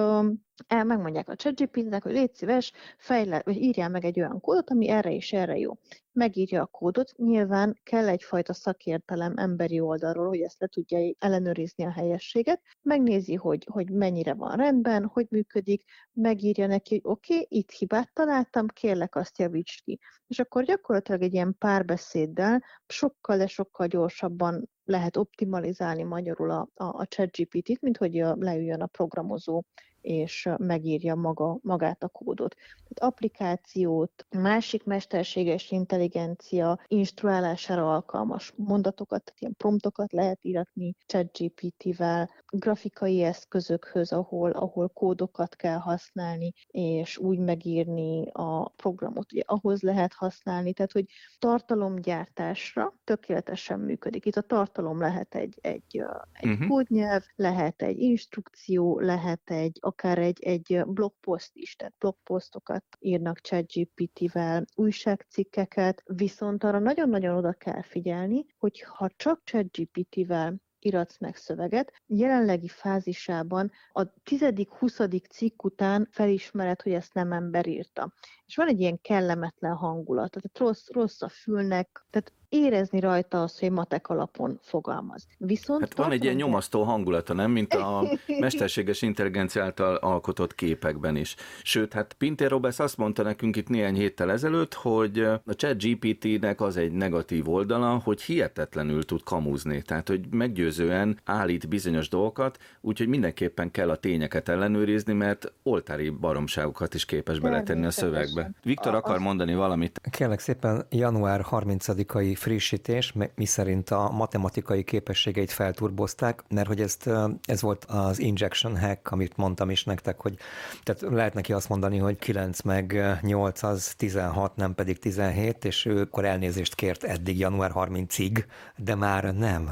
el megmondják a ChatGPT-nek, hogy légy szíves, fejle, vagy írjál meg egy olyan kódot, ami erre és erre jó. Megírja a kódot, nyilván kell egyfajta szakértelem emberi oldalról, hogy ezt le tudja ellenőrizni a helyességet, megnézi, hogy, hogy mennyire van rendben, hogy működik, megírja neki, hogy oké, okay, itt hibát találtam, kérlek azt javíts ki. És akkor gyakorlatilag egy ilyen párbeszéddel sokkal, de sokkal gyorsabban lehet optimalizálni magyarul a, a, a ChatGPT-t, mint hogy leüljön a programozó és megírja maga, magát a kódot. Tehát applikációt, másik mesterséges intelligencia instruálására alkalmas mondatokat, ilyen promptokat lehet íratni ChatGPT-vel, grafikai eszközökhöz, ahol, ahol kódokat kell használni, és úgy megírni a programot, ugye ahhoz lehet használni, tehát hogy tartalomgyártásra tökéletesen működik. Itt a tartalom lehet egy, egy, egy uh-huh. kódnyelv, lehet egy instrukció, lehet egy akár egy, egy blogpost is, tehát blogpostokat írnak ChatGPT-vel, újságcikkeket, viszont arra nagyon-nagyon oda kell figyelni, hogy ha csak ChatGPT-vel iratsz meg szöveget. Jelenlegi fázisában a tizedik, huszadik cikk után felismered, hogy ezt nem ember írta. És van egy ilyen kellemetlen hangulat, tehát rossz, rossz a fülnek, tehát érezni rajta azt, hogy matek alapon fogalmaz. Viszont hát van egy ilyen nyomasztó hangulata, nem? Mint a mesterséges intelligencia által alkotott képekben is. Sőt, hát Pinter Robesz azt mondta nekünk itt néhány héttel ezelőtt, hogy a chat GPT-nek az egy negatív oldala, hogy hihetetlenül tud kamuzni, tehát hogy meggyőzően állít bizonyos dolgokat, úgyhogy mindenképpen kell a tényeket ellenőrizni, mert oltári baromságokat is képes beletenni a szövegbe. Viktor akar mondani valamit. Kérlek szépen, január 30-ai frissítés, mi szerint a matematikai képességeit felturbozták, mert hogy ezt, ez volt az injection hack, amit mondtam is nektek, hogy tehát lehet neki azt mondani, hogy 9 meg 8 az 16, nem pedig 17, és ő akkor elnézést kért eddig január 30-ig, de már nem.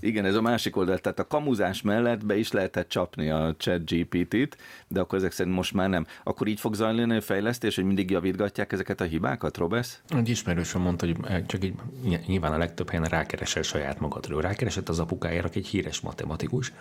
Igen, ez a másik oldal, tehát a kamuzás mellett be is lehetett csapni a chat GPT-t, de akkor ezek szerint most már nem. Akkor így fog zajlani a fejlesztés, hogy mindig javítgatják ezeket a hibákat, Robesz? Egy ismerősöm mondta, hogy csak egy nyilván a legtöbb helyen rákeresel saját magadról. Rákeresett az apukájára, aki egy híres matematikus,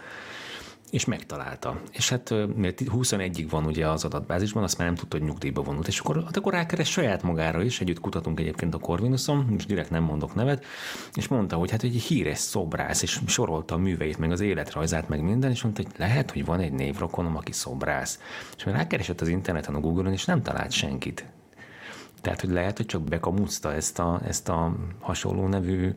és megtalálta. És hát mert 21-ig van ugye az adatbázisban, azt már nem tudta, hogy nyugdíjba vonult. És akkor, hát akkor rákeres saját magára is, együtt kutatunk egyébként a Corvinuson, most direkt nem mondok nevet, és mondta, hogy hát egy híres szobrász, és sorolta a műveit, meg az életrajzát, meg minden, és mondta, hogy lehet, hogy van egy névrokonom, aki szobrász. És rákeresett az interneten, a Google-on, és nem talált senkit. Tehát, hogy lehet, hogy csak bekamúzta ezt a, ezt a hasonló nevű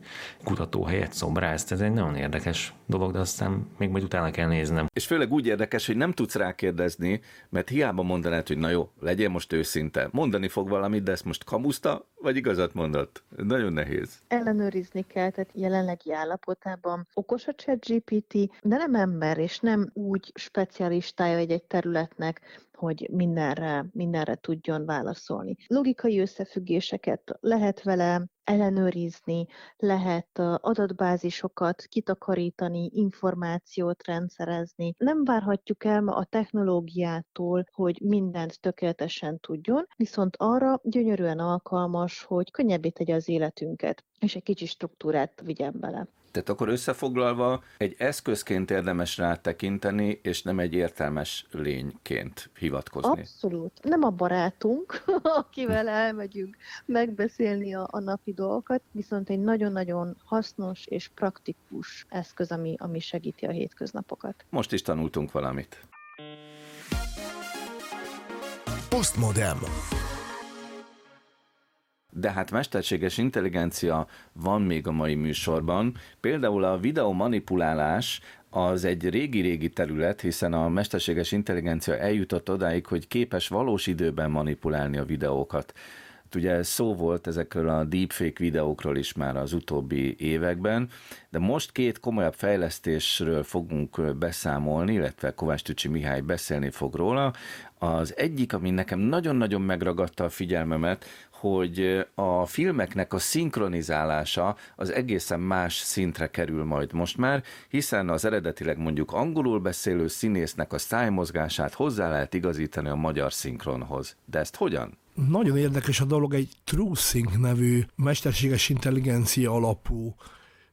kutatóhelyet, szobrászt. Ez egy nagyon érdekes dolog, de aztán még majd utána kell néznem. És főleg úgy érdekes, hogy nem tudsz rákérdezni, mert hiába mondanád, hogy na jó, legyél most őszinte. Mondani fog valamit, de ezt most kamuszta, vagy igazat mondott? Nagyon nehéz. Ellenőrizni kell, tehát jelenlegi állapotában okos a chat GPT, de nem ember, és nem úgy specialistája egy, egy területnek, hogy mindenre, mindenre tudjon válaszolni. Logikai összefüggéseket lehet vele ellenőrizni, lehet adatbázisokat kitakarítani, információt rendszerezni. Nem várhatjuk el a technológiától, hogy mindent tökéletesen tudjon, viszont arra gyönyörűen alkalmas, hogy könnyebbé tegye az életünket, és egy kicsi struktúrát vigyen bele. Tehát akkor összefoglalva egy eszközként érdemes rá tekinteni, és nem egy értelmes lényként hivatkozni. Abszolút. Nem a barátunk, akivel elmegyünk megbeszélni a, a napi dolgokat, viszont egy nagyon-nagyon hasznos és praktikus eszköz, ami, ami segíti a hétköznapokat. Most is tanultunk valamit. Postmodem de hát mesterséges intelligencia van még a mai műsorban. Például a videó manipulálás az egy régi-régi terület, hiszen a mesterséges intelligencia eljutott odáig, hogy képes valós időben manipulálni a videókat. Ugye szó volt ezekről a deepfake videókról is már az utóbbi években, de most két komolyabb fejlesztésről fogunk beszámolni, illetve Kovács Tücsi Mihály beszélni fog róla. Az egyik, ami nekem nagyon-nagyon megragadta a figyelmemet, hogy a filmeknek a szinkronizálása az egészen más szintre kerül majd most már, hiszen az eredetileg mondjuk angolul beszélő színésznek a szájmozgását hozzá lehet igazítani a magyar szinkronhoz. De ezt hogyan? Nagyon érdekes a dolog, egy TrueSync nevű mesterséges intelligencia alapú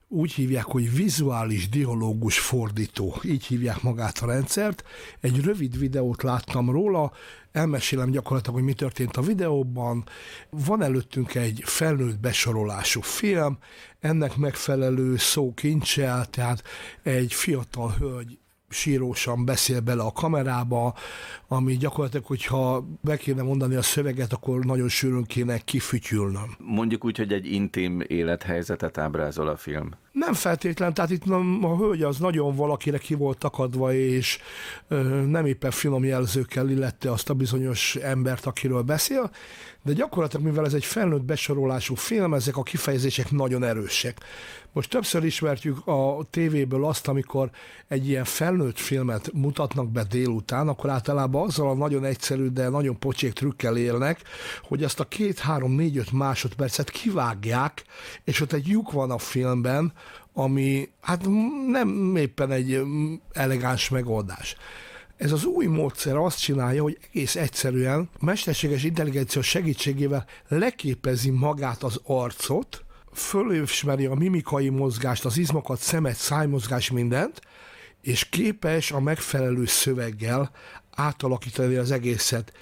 úgy hívják, hogy vizuális dialógus fordító, így hívják magát a rendszert. Egy rövid videót láttam róla, elmesélem gyakorlatilag, hogy mi történt a videóban. Van előttünk egy felnőtt besorolású film, ennek megfelelő szókincsel, tehát egy fiatal hölgy sírósan beszél bele a kamerába, ami gyakorlatilag, hogyha be kéne mondani a szöveget, akkor nagyon sűrűn kéne kifütyülnöm. Mondjuk úgy, hogy egy intim élethelyzetet ábrázol a film. Nem feltétlen, tehát itt a hölgy az nagyon valakire ki volt akadva, és nem éppen finom jelzőkkel illette azt a bizonyos embert, akiről beszél, de gyakorlatilag, mivel ez egy felnőtt besorolású film, ezek a kifejezések nagyon erősek. Most többször ismertjük a tévéből azt, amikor egy ilyen felnőtt filmet mutatnak be délután, akkor általában azzal a nagyon egyszerű, de nagyon pocsék trükkel élnek, hogy azt a két, három, négy, öt másodpercet kivágják, és ott egy lyuk van a filmben, ami hát nem éppen egy elegáns megoldás. Ez az új módszer azt csinálja, hogy egész egyszerűen mesterséges intelligencia segítségével leképezi magát az arcot, fölismeri a mimikai mozgást, az izmokat, szemet, szájmozgás, mindent, és képes a megfelelő szöveggel átalakítani az egészet.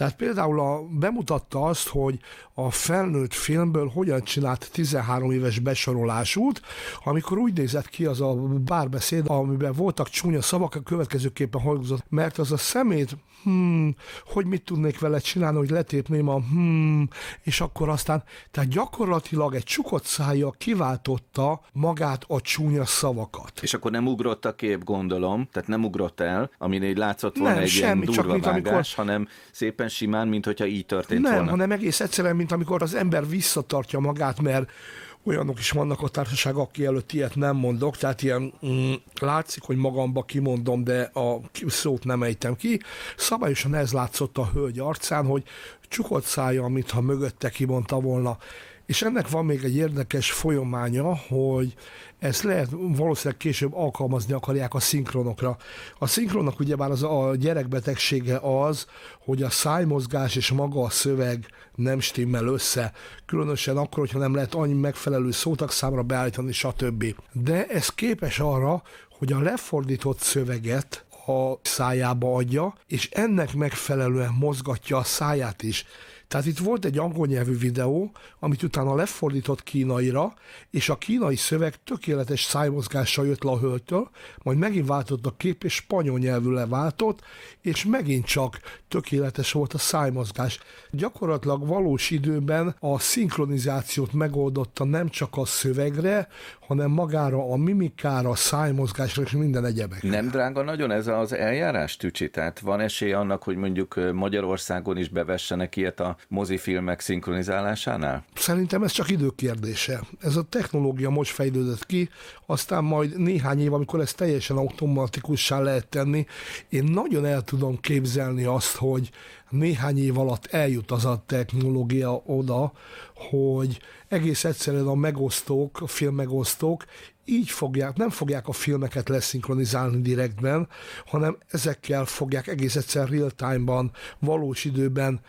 Tehát például a, bemutatta azt, hogy a felnőtt filmből hogyan csinált 13 éves besorolásút, amikor úgy nézett ki az a bárbeszéd, amiben voltak csúnya szavak, a következőképpen hangzott, mert az a szemét, hmm, hogy mit tudnék vele csinálni, hogy letépném a hmm, és akkor aztán, tehát gyakorlatilag egy csukott szája kiváltotta magát a csúnya szavakat. És akkor nem ugrott a kép, gondolom, tehát nem ugrott el, amin így látszott volna nem, egy semmi, ilyen durva vágás, amikor... hanem szépen simán, mint hogyha így történt nem, volna. hanem egész egyszerűen, mint amikor az ember visszatartja magát, mert olyanok is vannak a társaság, aki előtt ilyet nem mondok, tehát ilyen mm, látszik, hogy magamba kimondom, de a szót nem ejtem ki. Szabályosan ez látszott a hölgy arcán, hogy csukott szája, mintha mögötte kimondta volna. És ennek van még egy érdekes folyamánya, hogy ezt lehet valószínűleg később alkalmazni akarják a szinkronokra. A szinkronok ugyebár az a gyerekbetegsége az, hogy a szájmozgás és maga a szöveg nem stimmel össze, különösen akkor, hogyha nem lehet annyi megfelelő számra beállítani, stb. De ez képes arra, hogy a lefordított szöveget a szájába adja, és ennek megfelelően mozgatja a száját is. Tehát itt volt egy angol nyelvű videó, amit utána lefordított kínaira, és a kínai szöveg tökéletes szájmozgással jött le a hölgytől, majd megint váltott a kép, és spanyol nyelvű leváltott, és megint csak tökéletes volt a szájmozgás. Gyakorlatilag valós időben a szinkronizációt megoldotta nem csak a szövegre, hanem magára a mimikára, a szájmozgásra és minden egyebekre. Nem drága nagyon ez az eljárás tücsi? Tehát van esély annak, hogy mondjuk Magyarországon is bevessenek ilyet a mozifilmek szinkronizálásánál? Szerintem ez csak időkérdése. Ez a technológia most fejlődött ki, aztán majd néhány év, amikor ezt teljesen automatikussá lehet tenni, én nagyon el tudom képzelni azt, hogy néhány év alatt eljut az a technológia oda, hogy egész egyszerűen a megosztók, a filmmegosztók így fogják, nem fogják a filmeket leszinkronizálni direktben, hanem ezekkel fogják egész egyszer real-time-ban, valós időben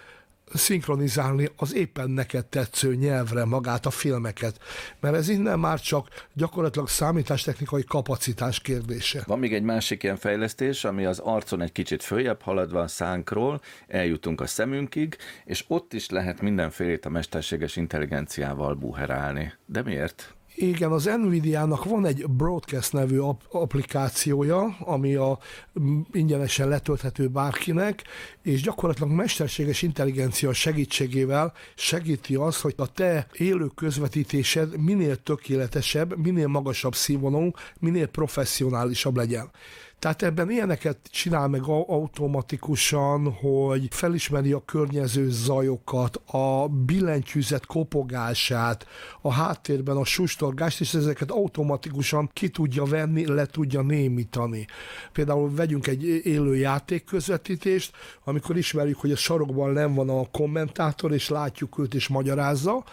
szinkronizálni az éppen neked tetsző nyelvre magát a filmeket. Mert ez innen már csak gyakorlatilag számítástechnikai kapacitás kérdése. Van még egy másik ilyen fejlesztés, ami az arcon egy kicsit följebb haladva a szánkról, eljutunk a szemünkig, és ott is lehet mindenfélét a mesterséges intelligenciával buherálni. De miért? Igen, az Nvidia-nak van egy Broadcast nevű applikációja, ami a ingyenesen letölthető bárkinek, és gyakorlatilag mesterséges intelligencia segítségével segíti azt, hogy a te élő közvetítésed minél tökéletesebb, minél magasabb színvonalú, minél professzionálisabb legyen. Tehát ebben ilyeneket csinál meg automatikusan, hogy felismeri a környező zajokat, a billentyűzet kopogását, a háttérben a sustorgást, és ezeket automatikusan ki tudja venni, le tudja némítani. Például vegyünk egy élő játék közvetítést, amikor ismerjük, hogy a sarokban nem van a kommentátor, és látjuk őt és magyarázza,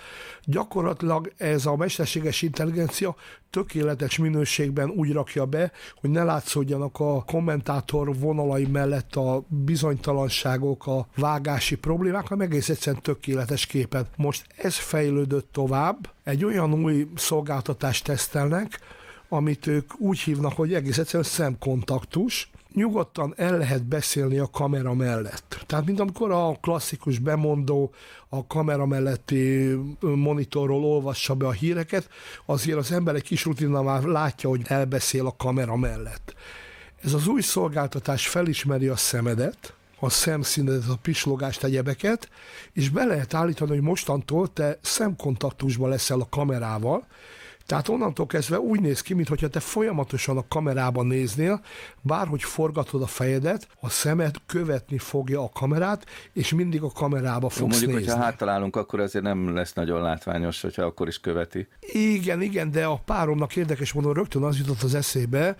gyakorlatilag ez a mesterséges intelligencia tökéletes minőségben úgy rakja be, hogy ne látszódjanak a kommentátor vonalai mellett a bizonytalanságok, a vágási problémák, hanem egész egyszerűen tökéletes képet. Most ez fejlődött tovább, egy olyan új szolgáltatást tesztelnek, amit ők úgy hívnak, hogy egész egyszerűen szemkontaktus, nyugodtan el lehet beszélni a kamera mellett. Tehát, mint amikor a klasszikus bemondó a kamera melletti monitorról olvassa be a híreket, azért az ember egy kis rutina már látja, hogy elbeszél a kamera mellett. Ez az új szolgáltatás felismeri a szemedet, a szemszínedet, a pislogást, egyebeket, és be lehet állítani, hogy mostantól te szemkontaktusban leszel a kamerával, tehát onnantól kezdve úgy néz ki, mintha te folyamatosan a kamerában néznél, bárhogy forgatod a fejedet, a szemed követni fogja a kamerát, és mindig a kamerába fogsz Jó, mondjuk, nézni. hogyha háttalálunk, akkor azért nem lesz nagyon látványos, hogyha akkor is követi. Igen, igen, de a páromnak érdekes módon rögtön az jutott az eszébe,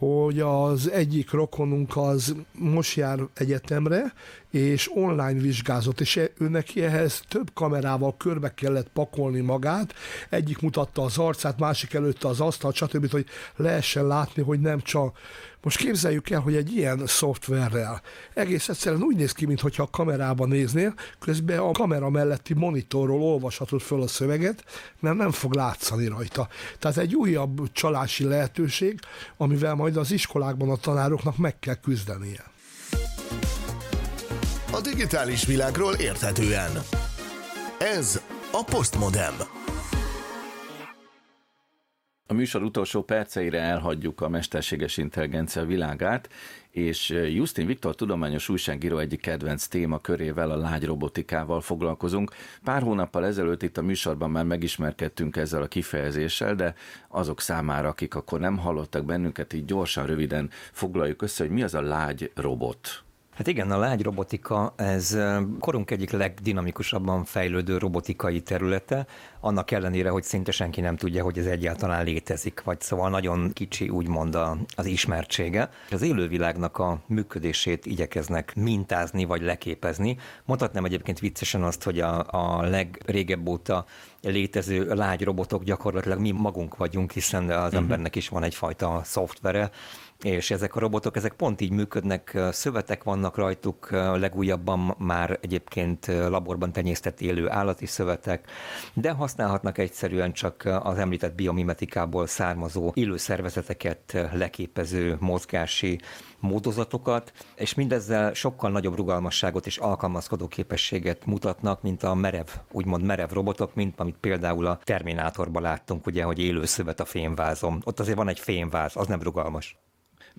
hogy az egyik rokonunk az most jár egyetemre, és online vizsgázott, és ő neki ehhez több kamerával körbe kellett pakolni magát, egyik mutatta az arcát, másik előtte az asztalt, stb., hogy lehessen látni, hogy nem csak most képzeljük el, hogy egy ilyen szoftverrel egész egyszerűen úgy néz ki, mintha a kamerában néznél, közben a kamera melletti monitorról olvashatod föl a szöveget, mert nem fog látszani rajta. Tehát egy újabb csalási lehetőség, amivel majd az iskolákban a tanároknak meg kell küzdenie. A digitális világról érthetően. Ez a Postmodem. A műsor utolsó perceire elhagyjuk a mesterséges intelligencia világát, és Justin Viktor tudományos újságíró egyik kedvenc téma körével, a lágy robotikával foglalkozunk. Pár hónappal ezelőtt itt a műsorban már megismerkedtünk ezzel a kifejezéssel, de azok számára, akik akkor nem hallottak bennünket, így gyorsan, röviden foglaljuk össze, hogy mi az a lágy robot. Hát igen, a lágy robotika, ez korunk egyik legdinamikusabban fejlődő robotikai területe, annak ellenére, hogy szinte senki nem tudja, hogy ez egyáltalán létezik, vagy szóval nagyon kicsi úgymond az ismertsége. Az élővilágnak a működését igyekeznek mintázni vagy leképezni. Mondhatnám egyébként viccesen azt, hogy a, a legrégebb óta létező lágy robotok gyakorlatilag mi magunk vagyunk, hiszen az uh-huh. embernek is van egyfajta szoftvere, és ezek a robotok, ezek pont így működnek, szövetek vannak rajtuk, legújabban már egyébként laborban tenyésztett élő állati szövetek, de használhatnak egyszerűen csak az említett biomimetikából származó élő szervezeteket leképező mozgási módozatokat, és mindezzel sokkal nagyobb rugalmasságot és alkalmazkodó képességet mutatnak, mint a merev, úgymond merev robotok, mint amit például a Terminátorban láttunk, ugye, hogy élő szövet a fémvázom. Ott azért van egy fémváz, az nem rugalmas.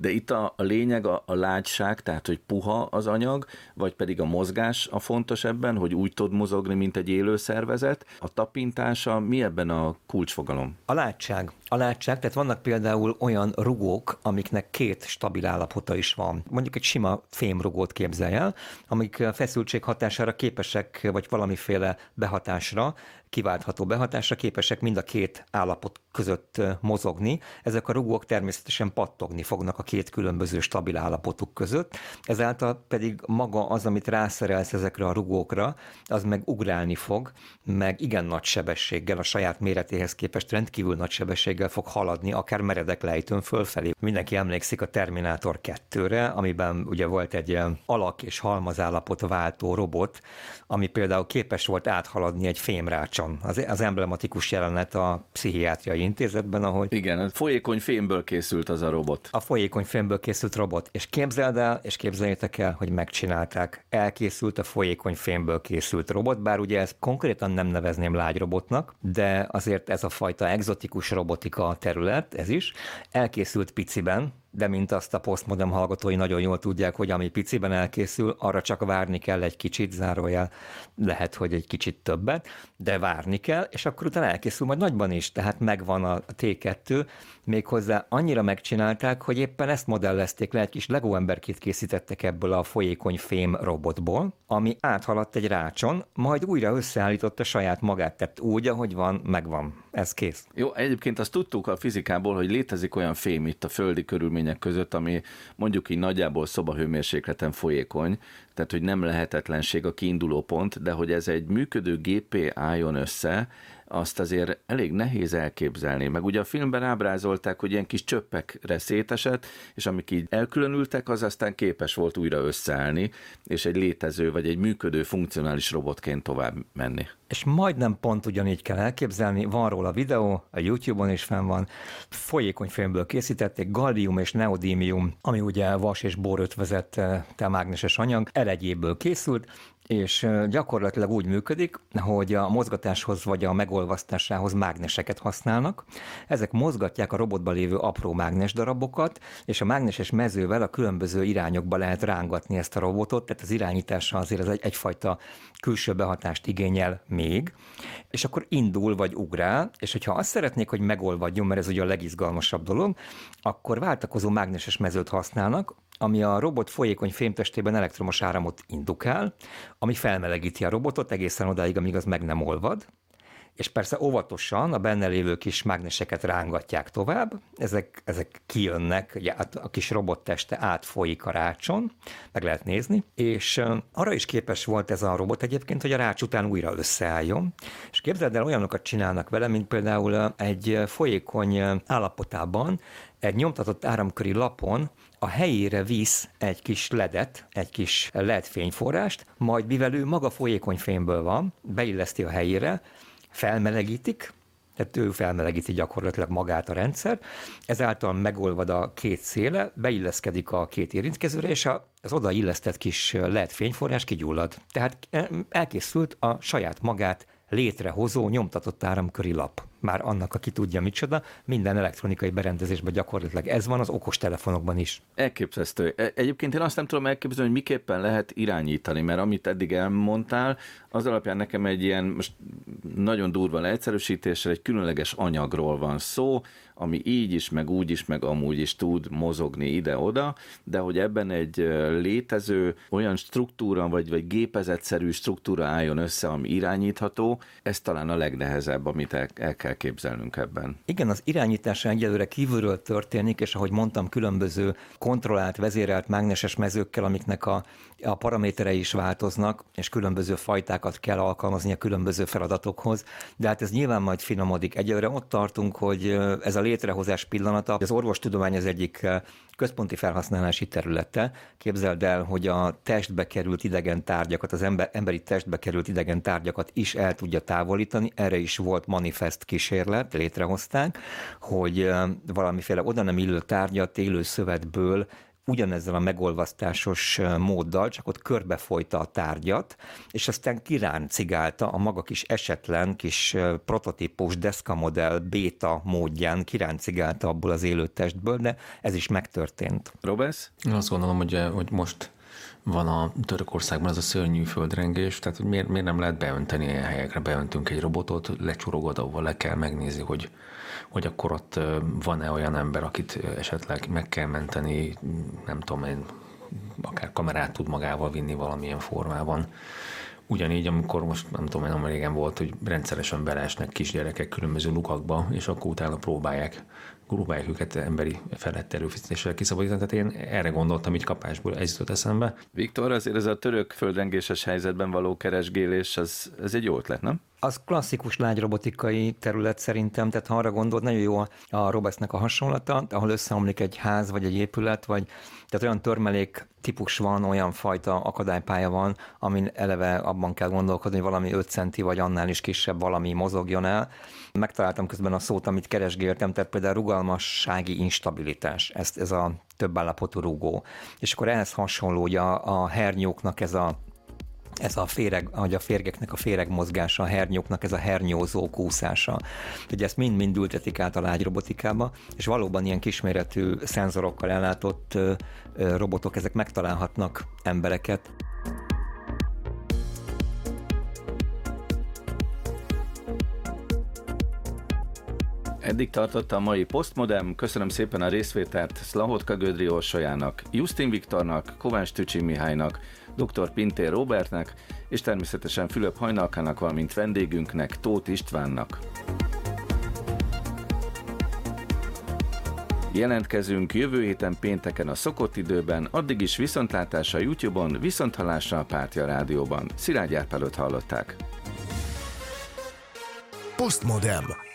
De itt a, a lényeg a, a lágyság, tehát hogy puha az anyag, vagy pedig a mozgás a fontos ebben, hogy úgy tud mozogni, mint egy élő szervezet. A tapintása mi ebben a kulcsfogalom? A látság. A látság, tehát vannak például olyan rugók, amiknek két stabil állapota is van. Mondjuk egy sima fémrugót képzelj el, amik feszültség hatására képesek, vagy valamiféle behatásra kiváltható behatásra képesek mind a két állapot között mozogni. Ezek a rugók természetesen pattogni fognak a két különböző stabil állapotuk között, ezáltal pedig maga az, amit rászerelsz ezekre a rugókra, az meg ugrálni fog, meg igen nagy sebességgel, a saját méretéhez képest rendkívül nagy sebességgel fog haladni, akár meredek lejtőn fölfelé. Mindenki emlékszik a Terminátor 2-re, amiben ugye volt egy alak és halmazállapot váltó robot, ami például képes volt áthaladni egy fémrácson. Az, az emblematikus jelenet a pszichiátriai intézetben, ahol... Igen, a folyékony fémből készült az a robot. A folyékony fémből készült robot. És képzeld el, és képzeljétek el, hogy megcsinálták. Elkészült a folyékony fémből készült robot, bár ugye ezt konkrétan nem nevezném lágy robotnak, de azért ez a fajta egzotikus robotika terület, ez is, elkészült piciben, de mint azt a postmodern hallgatói nagyon jól tudják, hogy ami piciben elkészül, arra csak várni kell egy kicsit, zárójel lehet, hogy egy kicsit többet, de várni kell, és akkor utána elkészül majd nagyban is, tehát megvan a T2, méghozzá annyira megcsinálták, hogy éppen ezt modellezték le, egy kis Lego emberkét készítettek ebből a folyékony fém robotból, ami áthaladt egy rácson, majd újra összeállította saját magát, tehát úgy, ahogy van, megvan. Ez kész. Jó, egyébként azt tudtuk a fizikából, hogy létezik olyan fém itt a földi körülmények között, ami mondjuk így nagyjából szobahőmérsékleten folyékony, tehát hogy nem lehetetlenség a kiinduló pont, de hogy ez egy működő gépé álljon össze, azt azért elég nehéz elképzelni. Meg ugye a filmben ábrázolták, hogy ilyen kis csöppekre szétesett, és amik így elkülönültek, az aztán képes volt újra összeállni, és egy létező vagy egy működő funkcionális robotként tovább menni. És majdnem pont ugyanígy kell elképzelni, van róla videó, a YouTube-on is fenn van, folyékony filmből készítették, gallium és neodímium, ami ugye vas és bor ötvezett mágneses anyag, elegyéből készült, és gyakorlatilag úgy működik, hogy a mozgatáshoz vagy a megolvasztásához mágneseket használnak. Ezek mozgatják a robotban lévő apró mágnes darabokat, és a mágneses mezővel a különböző irányokba lehet rángatni ezt a robotot, tehát az irányítása azért az egy, egyfajta külső behatást igényel még, és akkor indul vagy ugrál, és hogyha azt szeretnék, hogy megolvadjon, mert ez ugye a legizgalmasabb dolog, akkor váltakozó mágneses mezőt használnak, ami a robot folyékony fémtestében elektromos áramot indukál, ami felmelegíti a robotot egészen odáig, amíg az meg nem olvad, és persze óvatosan a benne lévő kis mágneseket rángatják tovább, ezek, ezek kijönnek, ugye a kis robotteste átfolyik a rácson, meg lehet nézni, és arra is képes volt ez a robot egyébként, hogy a rács után újra összeálljon, és képzeld el, olyanokat csinálnak vele, mint például egy folyékony állapotában egy nyomtatott áramköri lapon a helyére visz egy kis ledet, egy kis LED fényforrást, majd mivel ő maga folyékony fényből van, beilleszti a helyére, felmelegítik, tehát ő felmelegíti gyakorlatilag magát a rendszer, ezáltal megolvad a két széle, beilleszkedik a két érintkezőre, és az odaillesztett kis LED fényforrás kigyullad. Tehát elkészült a saját magát létrehozó nyomtatott áramköri lap már annak, aki tudja micsoda, minden elektronikai berendezésben gyakorlatilag ez van, az okos telefonokban is. Elképesztő. E, egyébként én azt nem tudom elképzelni, hogy miképpen lehet irányítani, mert amit eddig elmondtál, az alapján nekem egy ilyen most nagyon durva leegyszerűsítéssel egy különleges anyagról van szó, ami így is, meg úgy is, meg amúgy is tud mozogni ide-oda, de hogy ebben egy létező olyan struktúra, vagy, vagy gépezetszerű struktúra álljon össze, ami irányítható, ez talán a legnehezebb, amit el, el kell képzelnünk ebben. Igen, az irányítása egyelőre kívülről történik, és ahogy mondtam, különböző kontrollált, vezérelt mágneses mezőkkel, amiknek a, a paraméterei is változnak, és különböző fajtákat kell alkalmazni a különböző feladatokhoz, de hát ez nyilván majd finomodik. Egyelőre ott tartunk, hogy ez a létrehozás pillanata. Az orvostudomány az egyik központi felhasználási területe. Képzeld el, hogy a testbe került idegen tárgyakat, az ember, emberi testbe került idegen tárgyakat is el tudja távolítani. Erre is volt manifest kísérlet, létrehozták, hogy valamiféle oda nem illő tárgyat élő szövetből ugyanezzel a megolvasztásos móddal, csak ott körbefolyta a tárgyat, és aztán kiráncigálta a maga kis esetlen kis prototípus deszkamodell beta módján kiráncigálta abból az élő testből, de ez is megtörtént. Robesz? Én azt gondolom, hogy, hogy most van a Törökországban ez a szörnyű földrengés, tehát hogy miért, miért nem lehet beönteni ilyen helyekre, beöntünk egy robotot, lecsurogod, ahol le kell megnézni, hogy hogy akkor ott van-e olyan ember, akit esetleg meg kell menteni, nem tudom én, akár kamerát tud magával vinni valamilyen formában. Ugyanígy, amikor most nem tudom, nem régen volt, hogy rendszeresen beleesnek kisgyerekek különböző lukakba, és akkor utána próbálják próbálják őket emberi felett erőfeszítéssel kiszabadítani. Tehát én erre gondoltam így kapásból, ez jutott eszembe. Viktor, azért ez a török földrengéses helyzetben való keresgélés, az, ez egy jó ötlet, nem? Az klasszikus lágyrobotikai terület szerintem, tehát ha arra gondolt, nagyon jó a Robesznek a hasonlata, ahol összeomlik egy ház, vagy egy épület, vagy tehát olyan törmelék típus van, olyan fajta akadálypálya van, amin eleve abban kell gondolkodni, hogy valami 5 centi vagy annál is kisebb valami mozogjon el. Megtaláltam közben a szót, amit keresgéltem, tehát például rugalmassági instabilitás, ez, ez a több állapotú rugó. És akkor ehhez hasonló, hogy a, a hernyóknak ez a ez a féreg, vagy a férgeknek a féregmozgása, a hernyóknak ez a hernyózó kúszása. Ugye ezt mind-mind ültetik át a lágyrobotikába, és valóban ilyen kisméretű szenzorokkal ellátott robotok, ezek megtalálhatnak embereket. Eddig tartott a mai Postmodem. Köszönöm szépen a részvételt Szlahotka Gödri Orsolyának, Justin Viktornak, Kovács Tücsi Mihálynak, dr. Pintér Robertnek, és természetesen Fülöp Hajnalkának, valamint vendégünknek, Tóth Istvánnak. Jelentkezünk jövő héten pénteken a szokott időben, addig is viszontlátásra YouTube-on, viszonthalásra a Pártja Rádióban. Szilágy Árpelőt hallották. Postmodem.